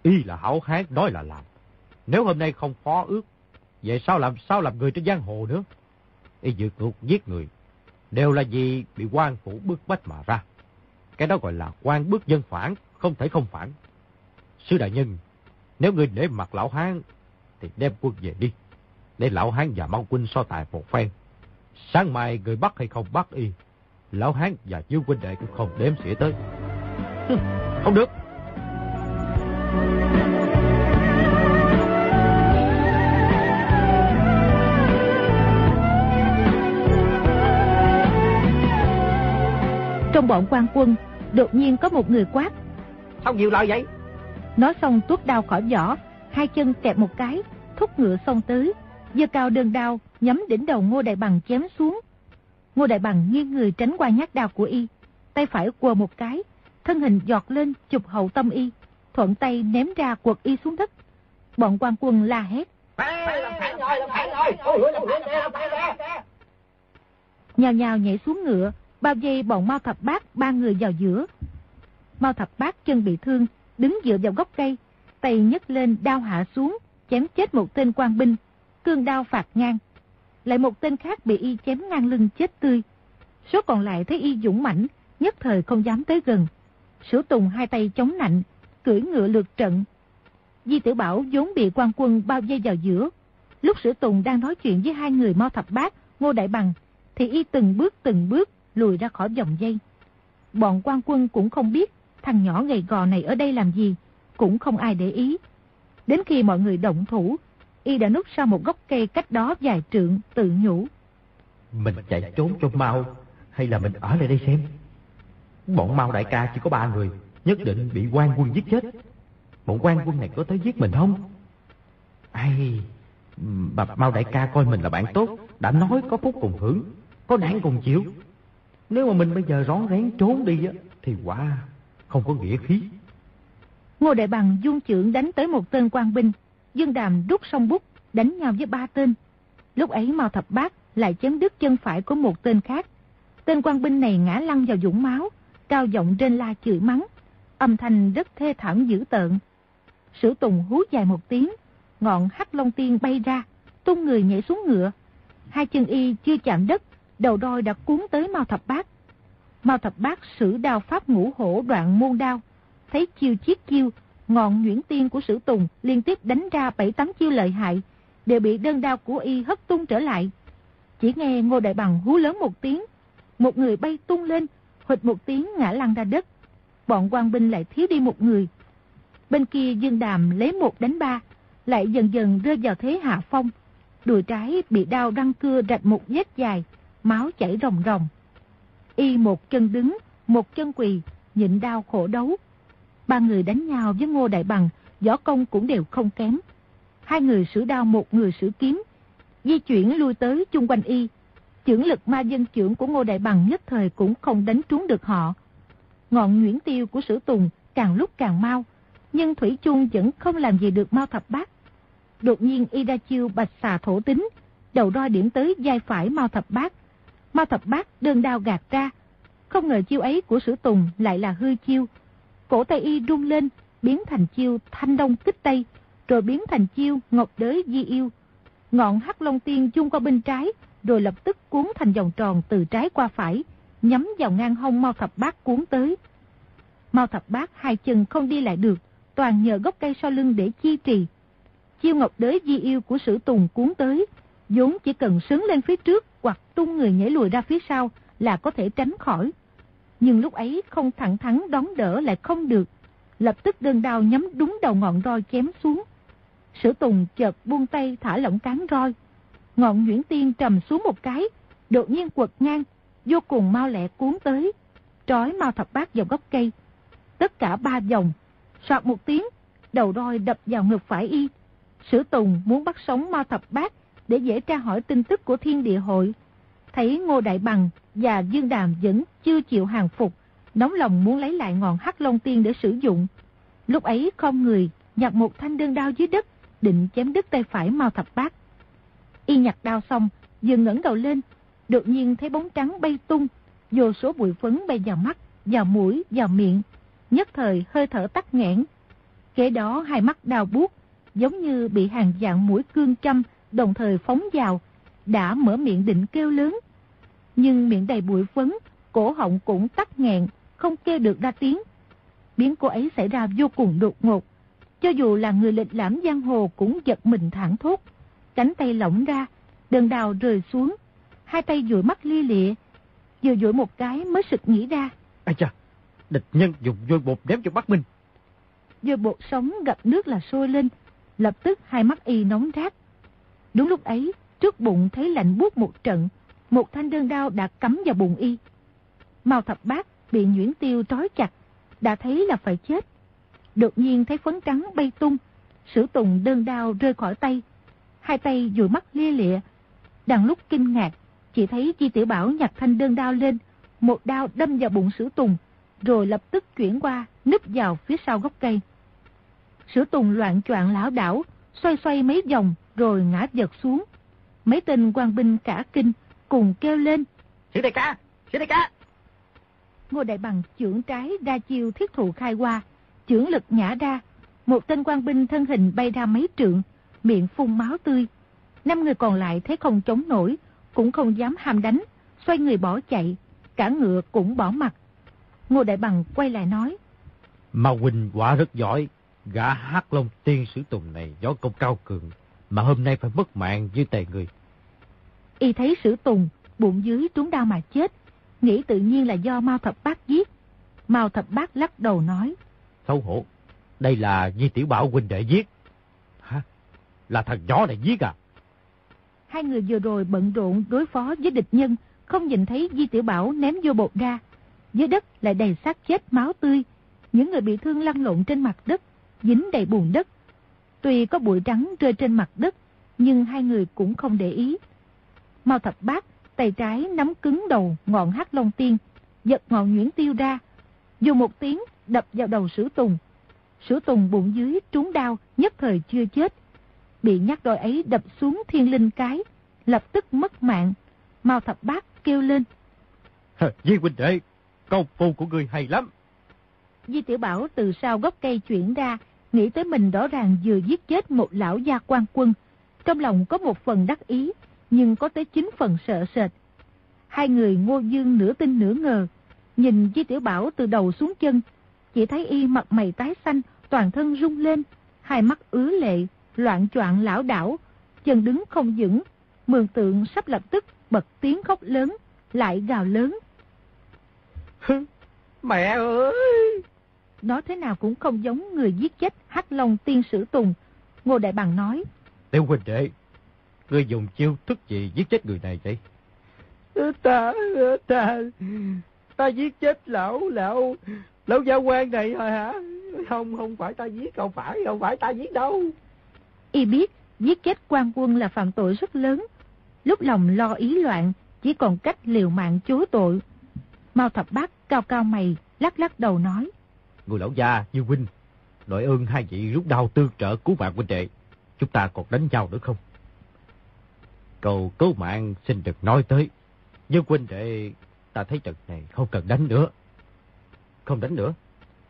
Y là hảo hán nói là làm. Nếu hôm nay không phó ước, vậy sao làm sao làm người trên giang hồ nữa? Y dự cuộc giết người. Đều là vì bị quan phủ bước bách mà ra. Cái đó gọi là quan bước dân phản, không thể không phản. Sư đại nhân, nếu người để mặt lão hán, thì đem quân về đi để lão hán và mau quân so tài một phen. Sáng mai người bắt hay không bắt y, lão hán và Dương huynh đệ cũng không đếm xỉa tới. không được.
Trong bọn quan quân, đột nhiên có một người quát.
Sao nhiều lời vậy?
Nói xong tuốt đao khỏi vỏ, hai chân kẹp một cái, thúc ngựa xông tới, giơ cao đơn đao, nhắm đỉnh đầu Ngô Đại Bằng chém xuống. Ngô Đại Bằng nghiêng người tránh qua nhát đao của y, tay phải quờ một cái, thân hình giọt lên chụp hậu tâm y, thuận tay ném ra quật y xuống đất. Bọn quan quân la hét. Nhào nhào nhảy xuống ngựa, bao dây bọn Mao Thập Bát ba người vào giữa. Mao Thập Bát chân bị thương, đứng dựa vào gốc cây, tay nhấc lên đao hạ xuống, chém chết một tên quan binh cương đao phạt ngang. Lại một tên khác bị y chém ngang lưng chết tươi. Số còn lại thấy y dũng mãnh, nhất thời không dám tới gần. Sử Tùng hai tay chống nạnh, cưỡi ngựa lượt trận. Di tử Bảo vốn bị quan quân bao dây vào giữa. Lúc Sử Tùng đang nói chuyện với hai người Mo Thập Bát, Ngô Đại Bằng, thì y từng bước từng bước lùi ra khỏi vòng dây. Bọn quan quân cũng không biết thằng nhỏ gầy gò này ở đây làm gì, cũng không ai để ý. Đến khi mọi người động thủ y đã núp sau một gốc cây cách đó vài trượng, tự nhủ.
Mình chạy trốn cho mau, hay là mình ở lại đây xem? Bọn mau đại ca chỉ có ba người, nhất định bị quan quân giết chết. Bọn quan quân này có tới giết mình không? Ai... Bà mau đại ca coi mình là bạn tốt, đã nói có phúc cùng hưởng, có đáng cùng chịu. Nếu mà mình bây giờ rón rén trốn đi á, thì quả không có nghĩa khí.
Ngô Đại Bằng dung trưởng đánh tới một tên quan binh, Dương Đàm rút song bút, đánh nhau với ba tên. Lúc ấy Mao Thập Bát lại chém đứt chân phải của một tên khác. Tên quan binh này ngã lăn vào dũng máu, cao giọng trên la chửi mắng, âm thanh rất thê thảm dữ tợn. Sử Tùng hú dài một tiếng, ngọn hắc long tiên bay ra, tung người nhảy xuống ngựa. Hai chân y chưa chạm đất, đầu đôi đã cuốn tới Mao Thập Bát. Mao Thập Bát sử đao pháp ngũ hổ đoạn môn đao, thấy chiêu chiết chiêu, ngọn nhuyễn tiên của Sử Tùng liên tiếp đánh ra bảy tám chiêu lợi hại, đều bị đơn đao của y hất tung trở lại. Chỉ nghe Ngô Đại Bằng hú lớn một tiếng, một người bay tung lên, hụt một tiếng ngã lăn ra đất. Bọn quan binh lại thiếu đi một người. Bên kia Dương Đàm lấy một đánh ba, lại dần dần rơi vào thế hạ phong. Đùi trái bị đau răng cưa rạch một vết dài, máu chảy rồng rồng Y một chân đứng, một chân quỳ, nhịn đau khổ đấu. Ba người đánh nhau với Ngô Đại Bằng, võ công cũng đều không kém. Hai người sử đao một người sử kiếm, di chuyển lui tới chung quanh Y. Chưởng lực ma dân trưởng của Ngô Đại Bằng nhất thời cũng không đánh trúng được họ. Ngọn nguyễn tiêu của sử tùng càng lúc càng mau, nhưng Thủy chung vẫn không làm gì được Mao Thập Bát. Đột nhiên y ra chiêu bạch xà thổ tính, đầu roi điểm tới dai phải Mao Thập Bát. Mao Thập Bát đơn đao gạt ra, không ngờ chiêu ấy của Sử Tùng lại là hư chiêu. Cổ tay y rung lên, biến thành chiêu thanh đông kích tây, rồi biến thành chiêu ngọc đới di yêu. Ngọn hắc long tiên chung qua bên trái, rồi lập tức cuốn thành vòng tròn từ trái qua phải, nhắm vào ngang hông Mao Thập Bát cuốn tới. Mao Thập Bát hai chân không đi lại được, toàn nhờ gốc cây sau lưng để chi trì. Chiêu ngọc đới di yêu của sử tùng cuốn tới, vốn chỉ cần sướng lên phía trước hoặc tung người nhảy lùi ra phía sau là có thể tránh khỏi. Nhưng lúc ấy không thẳng thắn đón đỡ lại không được, lập tức đơn đao nhắm đúng đầu ngọn roi chém xuống. Sử tùng chợt buông tay thả lỏng cán roi. Ngọn nguyễn tiên trầm xuống một cái, đột nhiên quật ngang, vô cùng mau lẹ cuốn tới, trói mau thập bát vào gốc cây. Tất cả ba vòng, soạt một tiếng, đầu roi đập vào ngực phải y. Sử Tùng muốn bắt sống mau thập bát để dễ tra hỏi tin tức của thiên địa hội. Thấy Ngô Đại Bằng và Dương Đàm vẫn chưa chịu hàng phục, nóng lòng muốn lấy lại ngọn hắc long tiên để sử dụng. Lúc ấy không người nhặt một thanh đơn đao dưới đất, định chém đứt tay phải Mao Thập Bát. Y nhặt đao xong, dừng ngẩng đầu lên, đột nhiên thấy bóng trắng bay tung, vô số bụi phấn bay vào mắt, vào mũi, vào miệng, nhất thời hơi thở tắt nghẽn. Kế đó hai mắt đau buốt, giống như bị hàng dạng mũi cương châm đồng thời phóng vào, đã mở miệng định kêu lớn. Nhưng miệng đầy bụi phấn, cổ họng cũng tắt nghẹn, không kêu được ra tiếng. Biến cô ấy xảy ra vô cùng đột ngột. Cho dù là người lịch lãm giang hồ cũng giật mình thẳng thốt. Cánh tay lỏng ra, đường đào rơi xuống. Hai tay dụi mắt lia lịa. Vừa dụi một cái mới sực nghĩ ra.
Ây cha, địch nhân dùng vôi bột ném cho bắt mình.
Vôi bột sống gặp nước là sôi lên. Lập tức hai mắt y nóng rát. Đúng lúc ấy, trước bụng thấy lạnh buốt một trận. Một thanh đơn đao đã cắm vào bụng y. Mao thập bát bị nhuyễn tiêu trói chặt. Đã thấy là phải chết. Đột nhiên thấy phấn trắng bay tung. Sử tùng đơn đao rơi khỏi tay. Hai tay dụi mắt lia lịa. Đang lúc kinh ngạc, chỉ thấy Chi Tiểu Bảo nhặt thanh đơn đao lên. Một đao đâm vào bụng sử tùng. Rồi lập tức chuyển qua, núp vào phía sau gốc cây. Sử tùng loạn choạng lão đảo, xoay xoay mấy vòng rồi ngã giật xuống. Mấy tên quan binh cả kinh cùng kêu lên.
Sử đại ca, sử đại ca.
Ngô Đại Bằng trưởng trái ra chiêu thiết thụ khai qua, trưởng lực nhả ra. Một tên quan binh thân hình bay ra mấy trượng, miệng phun máu tươi. Năm người còn lại thấy không chống nổi, cũng không dám ham đánh, xoay người bỏ chạy, cả ngựa cũng bỏ mặt. Ngô Đại Bằng quay lại nói.
Mà Quỳnh quả rất giỏi, gã hắc long tiên sử tùng này gió công cao cường, mà hôm nay phải mất mạng với tề người.
Y thấy sử tùng, bụng dưới trúng đau mà chết, nghĩ tự nhiên là do Mao Thập Bát giết. Mao Thập Bát lắc đầu nói.
Xấu hổ, đây là Di Tiểu Bảo huynh đệ giết. Hả? Là thằng gió này giết à?
Hai người vừa rồi bận rộn đối phó với địch nhân, không nhìn thấy Di Tiểu Bảo ném vô bột ra. Dưới đất lại đầy xác chết máu tươi. Những người bị thương lăn lộn trên mặt đất, dính đầy bùn đất. Tuy có bụi trắng rơi trên mặt đất, nhưng hai người cũng không để ý. mau Thập Bát tay trái nắm cứng đầu ngọn hắc long tiên, giật ngọn nhuyễn tiêu ra, dùng một tiếng đập vào đầu sử tùng. Sử tùng bụng dưới trúng đau, nhất thời chưa chết. Bị nhát đôi ấy đập xuống thiên linh cái, lập tức mất mạng. Mao thập bát kêu lên.
Di huynh đệ, công phu của người hay lắm.
Di tiểu bảo từ sau gốc cây chuyển ra, nghĩ tới mình rõ ràng vừa giết chết một lão gia quan quân. Trong lòng có một phần đắc ý, nhưng có tới chín phần sợ sệt. Hai người ngô dương nửa tin nửa ngờ, nhìn Di Tiểu Bảo từ đầu xuống chân, chỉ thấy y mặt mày tái xanh, toàn thân rung lên, hai mắt ứ lệ, loạn choạng lão đảo, chân đứng không vững, mường tượng sắp lập tức bật tiếng khóc lớn, lại gào lớn.
Mẹ ơi!
Nói thế nào cũng không giống người giết chết Hắc Long tiên sử Tùng. Ngô Đại Bằng nói.
Tiểu huynh đệ, ngươi dùng chiêu thức gì giết chết người này vậy?
Ta, ta, ta giết chết lão, lão, lão gia quan này rồi hả? Không, không phải ta giết, không phải, không phải ta giết đâu.
Y biết giết chết quan quân là phạm tội rất lớn. Lúc lòng lo ý loạn, chỉ còn cách liều mạng chối tội. Mao thập bát cao cao mày, lắc lắc đầu nói.
Người lão gia, như huynh, nội ơn hai vị rút đau tương trợ cứu mạng huynh đệ. Chúng ta còn đánh nhau nữa không? Cầu cứu mạng xin được nói tới. Nhưng huynh đệ, ta thấy trận này không cần đánh nữa. Không đánh nữa.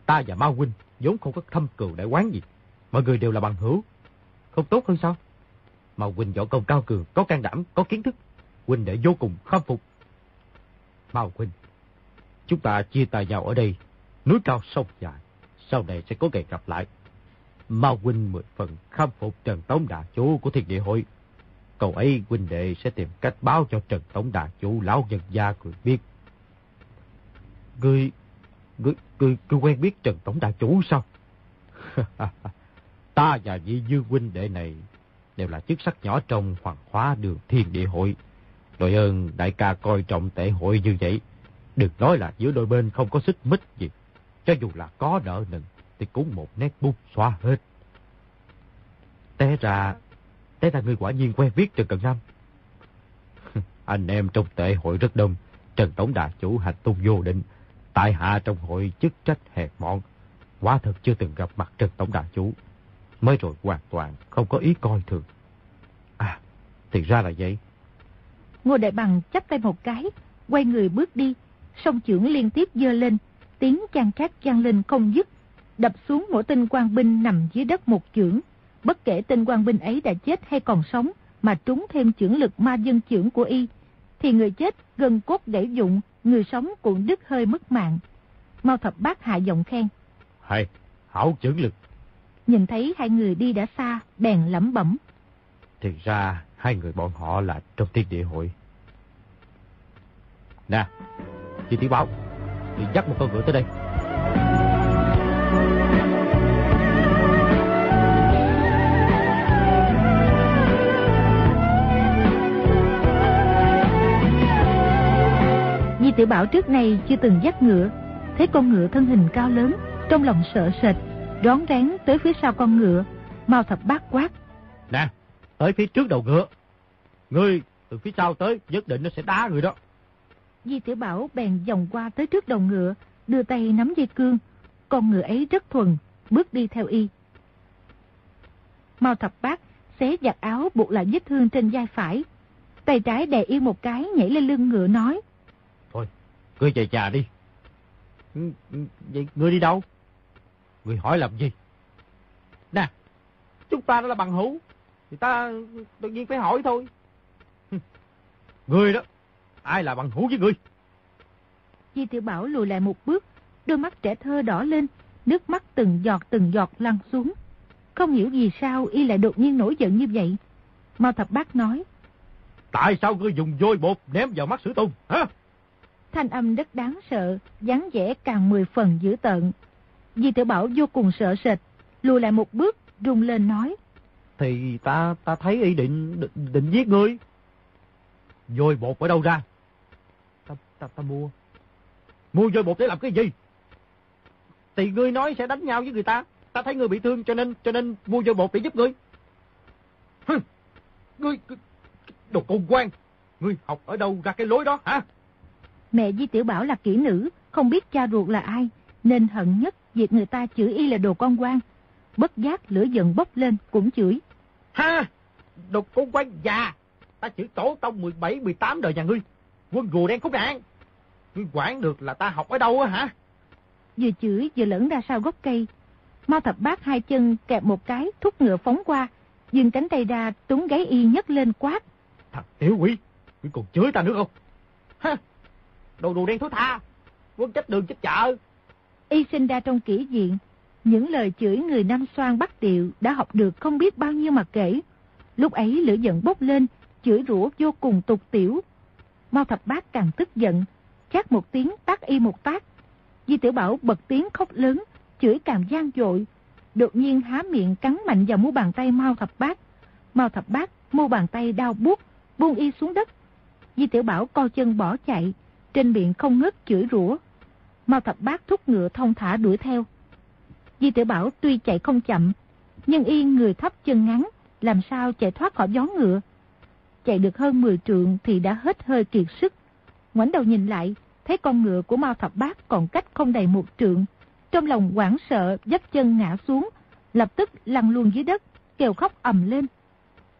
Ta và Mao huynh vốn không có thâm cừu đại quán gì. Mọi người đều là bằng hữu. Không tốt hơn sao? Mà huynh võ công cao cường, có can đảm, có kiến thức. Huynh đệ vô cùng khâm phục. Mao huynh, chúng ta chia tay nhau ở đây. Núi cao sông dài. Sau này sẽ có ngày gặp lại. Mao huynh mười phần khâm phục Trần Tống Đà Chủ của thiên địa hội. Cậu ấy huynh đệ sẽ tìm cách báo cho Trần Tống Đà Chủ lão nhân gia người biết. Người, người, người, người quen biết Trần Tổng Đà Chủ sao? Ta và vị dư huynh đệ này đều là chức sắc nhỏ trong hoàng hóa đường thiên địa hội. Đội ơn đại ca coi trọng tệ hội như vậy. Đừng nói là giữa đôi bên không có xích mích gì. Cho dù là có nợ nần thì cũng một nét bút xóa hết. Té ra, té ra người quả nhiên quen biết Trần Cận Nam. Anh em trong tệ hội rất đông. Trần Tổng Đà Chủ hành tung vô định. Tại hạ trong hội chức trách hẹp mọn. Quá thật chưa từng gặp mặt Trần Tổng Đà Chủ. Mới rồi hoàn toàn không có ý coi thường. À, thì ra là vậy.
Ngô Đại Bằng chắp tay một cái, quay người bước đi. Song trưởng liên tiếp dơ lên, tiếng chan cát chan lên không dứt. Đập xuống mỗi tên quan binh nằm dưới đất một chưởng. Bất kể tên quan binh ấy đã chết hay còn sống, mà trúng thêm chưởng lực ma dân chưởng của y, thì người chết gần cốt gãy dụng, người sống cũng đứt hơi mất mạng. Mao thập bát hạ giọng khen.
Hay, hảo chưởng lực.
Nhìn thấy hai người đi đã xa, bèn lẩm bẩm.
Thì ra hai người bọn họ là trong thiên địa hội. Nè, chị tiểu báo, đi dắt một con ngựa tới đây.
Di tiểu Bảo trước này chưa từng dắt ngựa, thấy con ngựa thân hình cao lớn, trong lòng sợ sệt, rón rén tới phía sau con ngựa, mau thập bát quát.
Nè, tới phía trước đầu ngựa. Ngươi từ phía sau tới, nhất định nó sẽ đá người đó.
Di tiểu Bảo bèn vòng qua tới trước đầu ngựa, đưa tay nắm dây cương. Con ngựa ấy rất thuần, bước đi theo y. Mao thập bát xé giặt áo buộc lại vết thương trên vai phải. Tay trái đè y một cái nhảy lên lưng ngựa nói.
Thôi, ngươi về nhà đi. Ừ, ừ, Vậy ngươi đi đâu? Ngươi hỏi làm gì? Nè, chúng ta đó là bằng hữu. Thì ta tự nhiên phải hỏi thôi. Hừ, Ngươi đó, ai là bằng hữu với ngươi?
Di tiểu Bảo lùi lại một bước, đôi mắt trẻ thơ đỏ lên, nước mắt từng giọt từng giọt lăn xuống. Không hiểu vì sao y lại đột nhiên nổi giận như vậy. Mao thập bác nói,
Tại sao ngươi dùng vôi bột ném vào mắt sử tùng, hả?
thanh âm rất đáng sợ, dáng vẻ càng mười phần dữ tợn. Di tiểu Bảo vô cùng sợ sệt, lùi lại một bước, rung lên nói,
Thì ta ta thấy y định, định, định giết ngươi. Vôi bột ở đâu ra? Ta, ta, ta mua. Mua vôi bột để làm cái gì? Thì ngươi nói sẽ đánh nhau với người ta. Ta thấy ngươi bị thương cho nên cho nên mua vôi bột để giúp ngươi. Hừ, ngươi, ngươi đồ con quan. Ngươi học ở đâu ra cái lối đó hả?
Mẹ Di Tiểu Bảo là kỹ nữ, không biết cha ruột là ai, nên hận nhất việc người ta chửi y là đồ con quan. Bất giác lửa giận bốc lên cũng chửi.
Ha! Đồ con quan già! Ta chửi tổ tông 17, 18 đời nhà ngươi. Quân rùa đen khúc nạn. Ngươi quản được là ta học ở đâu á hả?
Vừa chửi vừa lẫn ra sau gốc cây. Mao thập bát hai chân kẹp một cái, thúc ngựa phóng qua. dừng cánh tay ra, túng gáy y nhấc lên quát.
Thằng tiểu quỷ! Ngươi còn chửi ta nữa không? Ha! Đồ rùa đen thối tha! Quân chết đường chết chợ!
Y sinh ra trong kỹ diện, những lời chửi người Nam Soan bắt Tiệu đã học được không biết bao nhiêu mà kể. Lúc ấy lửa giận bốc lên, chửi rủa vô cùng tục tiểu. Mao thập bát càng tức giận, chát một tiếng tác y một tác. Di tiểu bảo bật tiếng khóc lớn, chửi càng gian dội. Đột nhiên há miệng cắn mạnh vào mu bàn tay Mao thập bát. Mao thập bát, mu bàn tay đau buốt, buông y xuống đất. Di tiểu bảo co chân bỏ chạy, trên miệng không ngớt chửi rủa. Mao thập bát thúc ngựa thông thả đuổi theo. Di tiểu Bảo tuy chạy không chậm, nhưng y người thấp chân ngắn, làm sao chạy thoát khỏi gió ngựa. Chạy được hơn 10 trượng thì đã hết hơi kiệt sức. Ngoảnh đầu nhìn lại, thấy con ngựa của Mao Thập Bát còn cách không đầy một trượng. Trong lòng quảng sợ, dấp chân ngã xuống, lập tức lăn luôn dưới đất, kêu khóc ầm lên.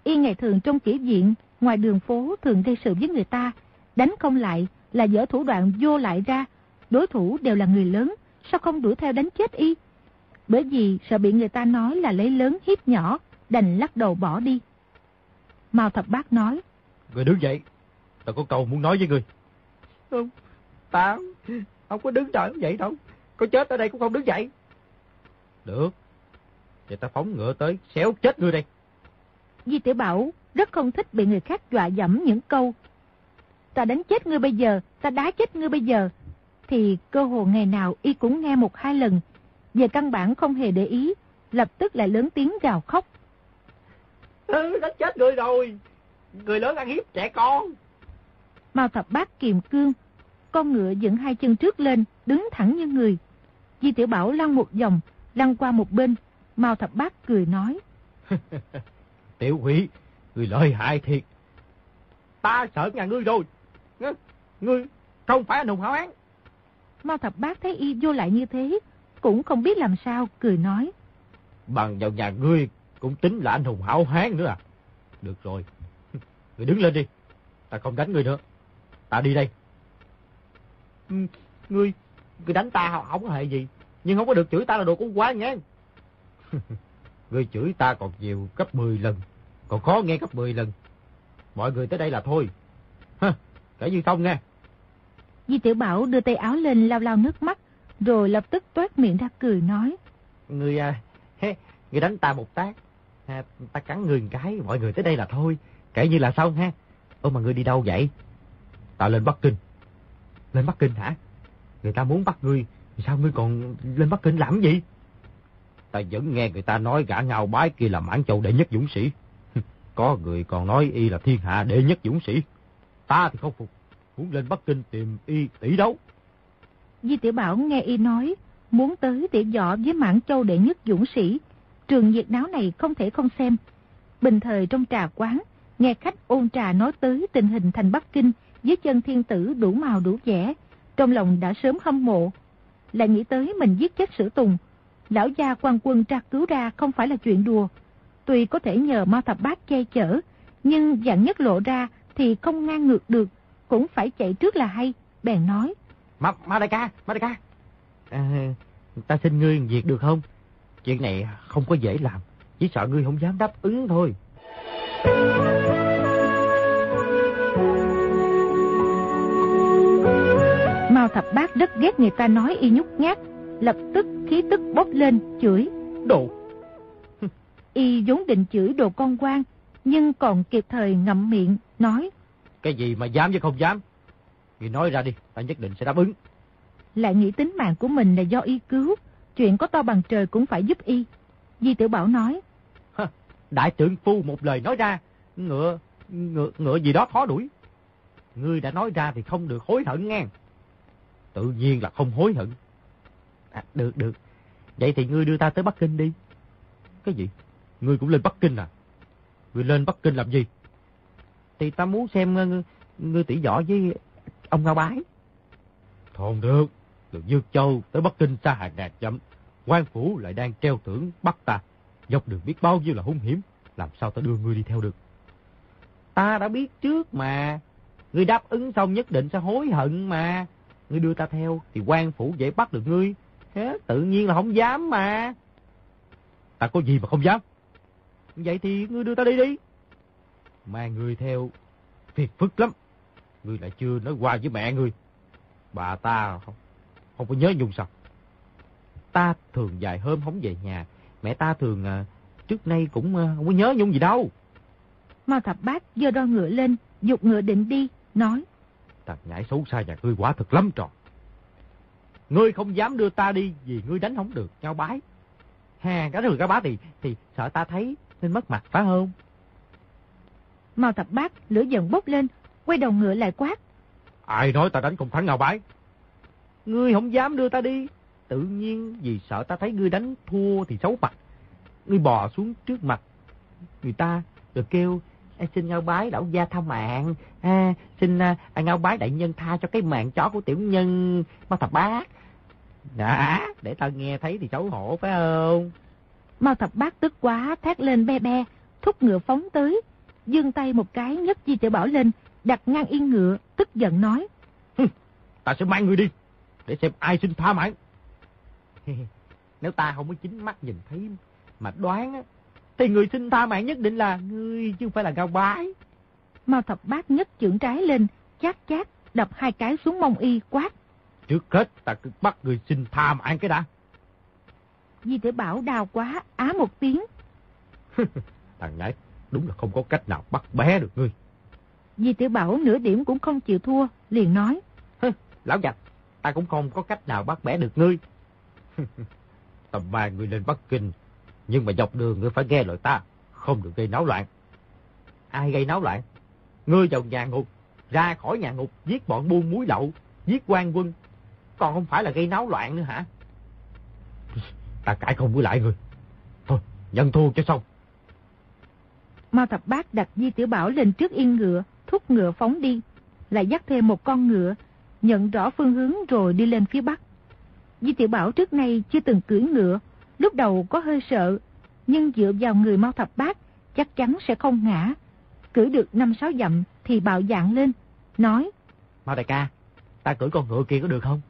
Y ngày thường trong kỹ viện, ngoài đường phố thường gây sự với người ta, đánh không lại là dở thủ đoạn vô lại ra. Đối thủ đều là người lớn, sao không đuổi theo đánh chết y? bởi vì sợ bị người ta nói là lấy lớn hiếp nhỏ, đành lắc đầu bỏ đi. Mao Thập Bác nói,
Người đứng dậy, tao có câu muốn nói với người.
Không, ta không có đứng đợi vậy đâu, có chết ở đây cũng không đứng dậy.
Được, vậy ta phóng ngựa tới, xéo chết ngươi đây.
Di Tiểu Bảo rất không thích bị người khác dọa dẫm những câu. Ta đánh chết ngươi bây giờ, ta đá chết ngươi bây giờ. Thì cơ hồ ngày nào y cũng nghe một hai lần, về căn bản không hề để ý, lập tức lại lớn tiếng gào khóc.
Ừ, đánh chết người rồi, người lớn ăn hiếp trẻ con.
Mao thập bát kiềm cương, con ngựa dựng hai chân trước lên, đứng thẳng như người. Di tiểu Bảo lăn một vòng, lăn qua một bên, Mao thập bát cười nói.
Tiểu quỷ, người lợi hại thiệt.
Ta sợ nhà ngươi rồi. Ngươi không phải anh hùng hảo hán.
Mao thập bát thấy y vô lại như thế, cũng không biết làm sao, cười nói.
Bằng vào nhà ngươi cũng tính là anh hùng hảo hán nữa à. Được rồi, người đứng lên đi, ta không đánh ngươi nữa, ta đi đây.
Ừ, ngươi, ngươi đánh ta không có hề gì, nhưng không có được chửi ta là đồ con quá nghe.
ngươi chửi ta còn nhiều gấp 10 lần, còn khó nghe gấp 10 lần. Mọi người tới đây là thôi. Ha, kể như xong nghe.
Di Tiểu Bảo đưa tay áo lên lau lau nước mắt, rồi lập tức toát miệng ra cười nói.
Người à, hê, người đánh ta một tác, à, ta cắn người một cái, mọi người tới đây là thôi, kể như là xong ha. Ô mà người đi đâu vậy? Ta lên Bắc Kinh. Lên Bắc Kinh hả? Người ta muốn bắt ngươi, sao ngươi còn lên Bắc Kinh làm gì? Ta vẫn nghe người ta nói gã ngao bái kia là mãn châu đệ nhất dũng sĩ. Có người còn nói y là thiên hạ đệ nhất dũng sĩ. Ta thì không phục, muốn lên Bắc Kinh tìm y tỷ đấu.
Di Tiểu Bảo nghe y nói, muốn tới tỉ dọ với Mãn Châu đệ nhất dũng sĩ. Trường nhiệt náo này không thể không xem. Bình thời trong trà quán, nghe khách ôn trà nói tới tình hình thành Bắc Kinh với chân thiên tử đủ màu đủ vẻ. Trong lòng đã sớm hâm mộ. Lại nghĩ tới mình giết chết sử tùng. Lão gia quan quân tra cứu ra không phải là chuyện đùa. Tuy có thể nhờ ma thập bát che chở, nhưng dạng nhất lộ ra thì không ngang ngược được, cũng phải chạy trước là hay. Bèn nói.
Ma, ma đại ca, ma đại ca. À, ta xin ngươi việc được không? Chuyện này không có dễ làm. Chỉ sợ ngươi không dám đáp ứng thôi.
Mao thập bát rất ghét người ta nói y nhút nhát. Lập tức khí tức bốc lên, chửi.
Đồ!
y vốn định chửi đồ con quan, nhưng còn kịp thời ngậm miệng, nói.
Cái gì mà dám chứ không dám? Ngươi nói ra đi, ta nhất định sẽ đáp ứng.
Lại nghĩ tính mạng của mình là do y cứu, chuyện có to bằng trời cũng phải giúp y. Di Tiểu Bảo nói.
Đại trưởng phu một lời nói ra, ngựa, ngựa, ngựa gì đó khó đuổi. Ngươi đã nói ra thì không được hối hận nghe. Tự nhiên là không hối hận. À, được, được. Vậy thì ngươi đưa ta tới Bắc Kinh đi. Cái gì? Ngươi cũng lên Bắc Kinh à? Ngươi lên Bắc Kinh làm gì? Thì ta muốn xem ngươi tỷ võ với ông Ngao Bái.
Không được, từ Dương Châu tới Bắc Kinh xa hàng ngàn dặm, quan phủ lại đang treo thưởng bắt ta. Dọc đường biết bao nhiêu là hung hiểm, làm sao ta đưa ngươi đi theo được.
Ta đã biết trước mà, ngươi đáp ứng xong nhất định sẽ hối hận mà. Ngươi đưa ta theo thì quan phủ dễ bắt được ngươi, thế tự nhiên là không dám mà.
Ta có gì mà không dám.
Vậy thì ngươi đưa ta đi đi.
Mang ngươi theo, phiền phức lắm. Ngươi lại chưa nói qua với mẹ ngươi. Bà ta không, không có nhớ nhung sao?
Ta thường vài hôm không về nhà. Mẹ ta thường à, trước nay cũng à, không có nhớ nhung gì đâu.
Mao thập bát giơ đo ngựa lên, dục ngựa định đi, nói.
Thằng nhãi xấu xa nhà ngươi quả thật lắm trò.
Ngươi không dám đưa ta đi vì ngươi đánh không được nhau bái. Ha, cái thường cái bá thì thì sợ ta thấy nên mất mặt phải không?
Mao thập bát lửa giận bốc lên, quay đầu ngựa lại quát.
Ai nói ta đánh không thắng ngao bái?
Ngươi không dám đưa ta đi. Tự nhiên vì sợ ta thấy ngươi đánh thua thì xấu mặt. Ngươi bò xuống trước mặt người ta rồi kêu xin ngao bái đảo gia tha mạng. À, xin à, ngao bái đại nhân tha cho cái mạng chó của tiểu nhân Mao thập bát. Đã, để tao nghe thấy thì xấu hổ phải không?
Mao thập bát tức quá thét lên be be, thúc ngựa phóng tới, dương tay một cái nhấc Di Tiểu Bảo lên, đặt ngang yên ngựa, tức giận nói.
ta sẽ mang người đi, để xem ai xin tha mạng.
Nếu ta không có chính mắt nhìn thấy mà đoán á, thì người xin tha mạng nhất định là ngươi chứ không phải là cao bái.
Mao thập bát nhấc chưởng trái lên, chát chát, đập hai cái xuống mông y quát.
Trước hết ta cứ bắt người xin tha mạng cái đã.
Di Tiểu Bảo đau quá, á một tiếng.
Thằng nhãi đúng là không có cách nào bắt bé được ngươi.
Di Tiểu Bảo nửa điểm cũng không chịu thua, liền nói.
Lão giặc, ta cũng không có cách nào bắt bẻ được ngươi.
Tầm mang ngươi lên Bắc Kinh, nhưng mà dọc đường ngươi phải nghe lời ta, không được gây náo loạn.
Ai gây náo loạn? Ngươi vào nhà ngục, ra khỏi nhà ngục, giết bọn buôn muối lậu, giết quan quân, còn không phải là gây náo loạn nữa hả?
Ta cãi không với lại ngươi. Thôi, nhận thua cho xong.
Mao Thập Bát đặt Di Tiểu Bảo lên trước yên ngựa, thúc ngựa phóng đi, lại dắt thêm một con ngựa, nhận rõ phương hướng rồi đi lên phía bắc. Di Tiểu Bảo trước nay chưa từng cưỡi ngựa, lúc đầu có hơi sợ, nhưng dựa vào người Mao Thập Bát chắc chắn sẽ không ngã. Cưỡi được năm sáu dặm thì bạo dạng lên, nói.
Mao đại ca, ta cưỡi con ngựa kia có được không?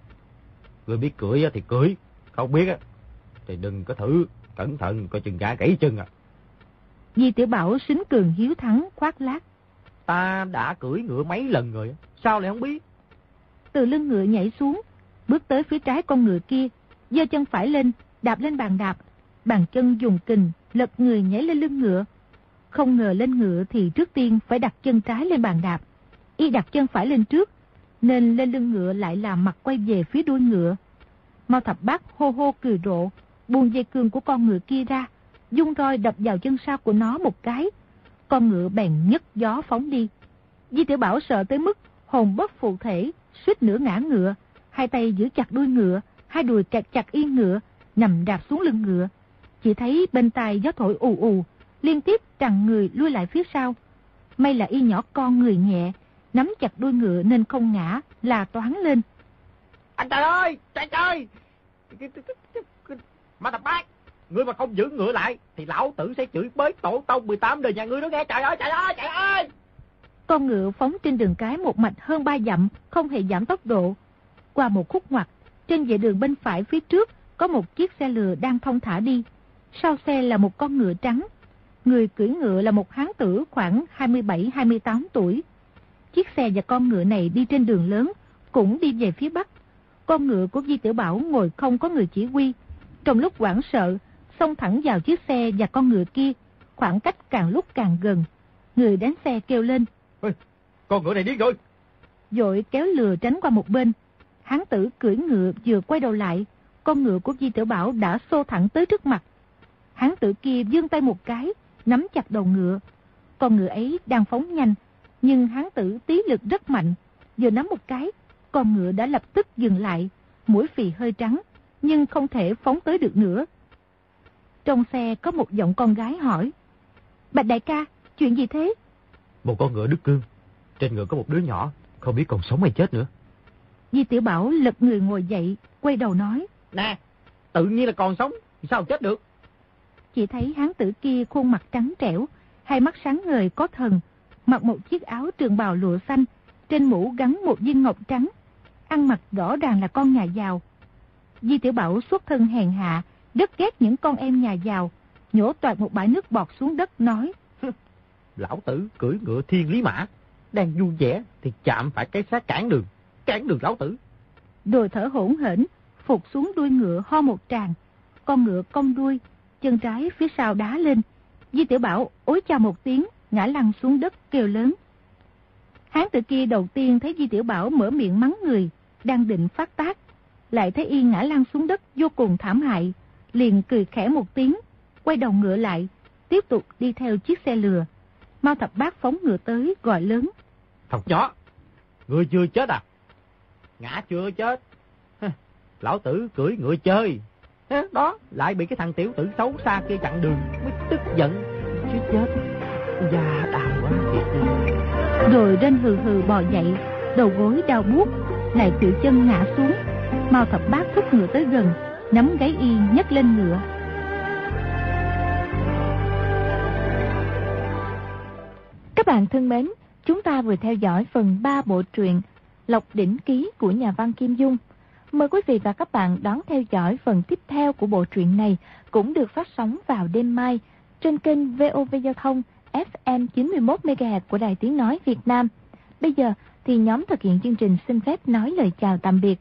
Người biết cưỡi thì cưỡi, không biết thì đừng có thử, cẩn thận coi chừng gã gãy chân à.
Di Tiểu Bảo xính cường hiếu thắng khoát lát.
Ta đã cưỡi ngựa mấy lần rồi, sao lại không biết?
Từ lưng ngựa nhảy xuống, bước tới phía trái con ngựa kia, giơ chân phải lên, đạp lên bàn đạp, bàn chân dùng kình, lật người nhảy lên lưng ngựa. Không ngờ lên ngựa thì trước tiên phải đặt chân trái lên bàn đạp. Y đặt chân phải lên trước, nên lên lưng ngựa lại làm mặt quay về phía đuôi ngựa. Mao thập bát hô hô cười rộ, buông dây cương của con ngựa kia ra, dung roi đập vào chân sau của nó một cái. Con ngựa bèn nhấc gió phóng đi. Di tiểu Bảo sợ tới mức hồn bất phụ thể, suýt nửa ngã ngựa, hai tay giữ chặt đuôi ngựa, hai đùi kẹt chặt yên ngựa, nằm đạp xuống lưng ngựa. Chỉ thấy bên tai gió thổi ù ù, liên tiếp trằn người lui lại phía sau. May là y nhỏ con người nhẹ, nắm chặt đuôi ngựa nên không ngã, là toán lên.
Anh trời ơi, trời trời! Mà tập bác, ngươi mà không giữ ngựa lại, thì lão tử sẽ chửi bới tổ tông 18 đời nhà ngươi đó nghe, trời ơi, trời ơi, trời ơi!
Con ngựa phóng trên đường cái một mạch hơn ba dặm, không hề giảm tốc độ. Qua một khúc ngoặt, trên vệ đường bên phải phía trước có một chiếc xe lừa đang thông thả đi. Sau xe là một con ngựa trắng. Người cưỡi ngựa là một hán tử khoảng 27-28 tuổi. Chiếc xe và con ngựa này đi trên đường lớn, cũng đi về phía bắc. Con ngựa của Di Tiểu Bảo ngồi không có người chỉ huy. Trong lúc quảng sợ, xông thẳng vào chiếc xe và con ngựa kia, khoảng cách càng lúc càng gần. Người đánh xe kêu lên.
Ê, con ngựa này điên rồi.
Dội kéo lừa tránh qua một bên. Hán tử cưỡi ngựa vừa quay đầu lại, con ngựa của Di Tiểu Bảo đã xô thẳng tới trước mặt. Hán tử kia dương tay một cái, nắm chặt đầu ngựa. Con ngựa ấy đang phóng nhanh, nhưng hán tử tí lực rất mạnh. Vừa nắm một cái, con ngựa đã lập tức dừng lại, mũi phì hơi trắng, nhưng không thể phóng tới được nữa. Trong xe có một giọng con gái hỏi. Bạch đại ca, chuyện gì thế?
Một con ngựa đứt cương.
Trên người có một đứa nhỏ, không biết còn sống hay chết nữa.
Di Tiểu Bảo lật người ngồi dậy, quay đầu nói.
Nè, tự nhiên là còn sống, sao chết được?
Chỉ thấy hán tử kia khuôn mặt trắng trẻo, hai mắt sáng ngời có thần, mặc một chiếc áo trường bào lụa xanh, trên mũ gắn một viên ngọc trắng, ăn mặc rõ ràng là con nhà giàu. Di Tiểu Bảo xuất thân hèn hạ, rất ghét những con em nhà giàu, nhổ toạt một bãi nước bọt xuống đất nói.
Lão tử cưỡi ngựa thiên lý mã, đang vui vẻ thì chạm phải cái xác cản đường, cản đường lão tử.
Rồi thở hỗn hển, phục xuống đuôi ngựa ho một tràng, con ngựa cong đuôi, chân trái phía sau đá lên. Di Tiểu Bảo ối chào một tiếng, ngã lăn xuống đất kêu lớn. Hán tử kia đầu tiên thấy Di Tiểu Bảo mở miệng mắng người, đang định phát tác, lại thấy y ngã lăn xuống đất vô cùng thảm hại, liền cười khẽ một tiếng, quay đầu ngựa lại, tiếp tục đi theo chiếc xe lừa. Mao thập bác phóng ngựa tới gọi lớn.
Thằng chó, ngươi chưa chết à? Ngã chưa chết. Lão tử cưỡi ngựa chơi. Đó, lại bị cái thằng tiểu tử xấu xa kia chặn đường, mới tức giận. Chứ chết, da đau quá thiệt
Rồi rên hừ hừ bò dậy, đầu gối đau buốt, lại tiểu chân ngã xuống. Mao thập bác thúc ngựa tới gần, nắm gáy y nhấc lên ngựa.
Các bạn thân mến, chúng ta vừa theo dõi phần 3 bộ truyện Lộc Đỉnh Ký của nhà văn Kim Dung. Mời quý vị và các bạn đón theo dõi phần tiếp theo của bộ truyện này cũng được phát sóng vào đêm mai trên kênh VOV Giao thông FM 91MHz của Đài Tiếng Nói Việt Nam. Bây giờ thì nhóm thực hiện chương trình xin phép nói lời chào tạm biệt.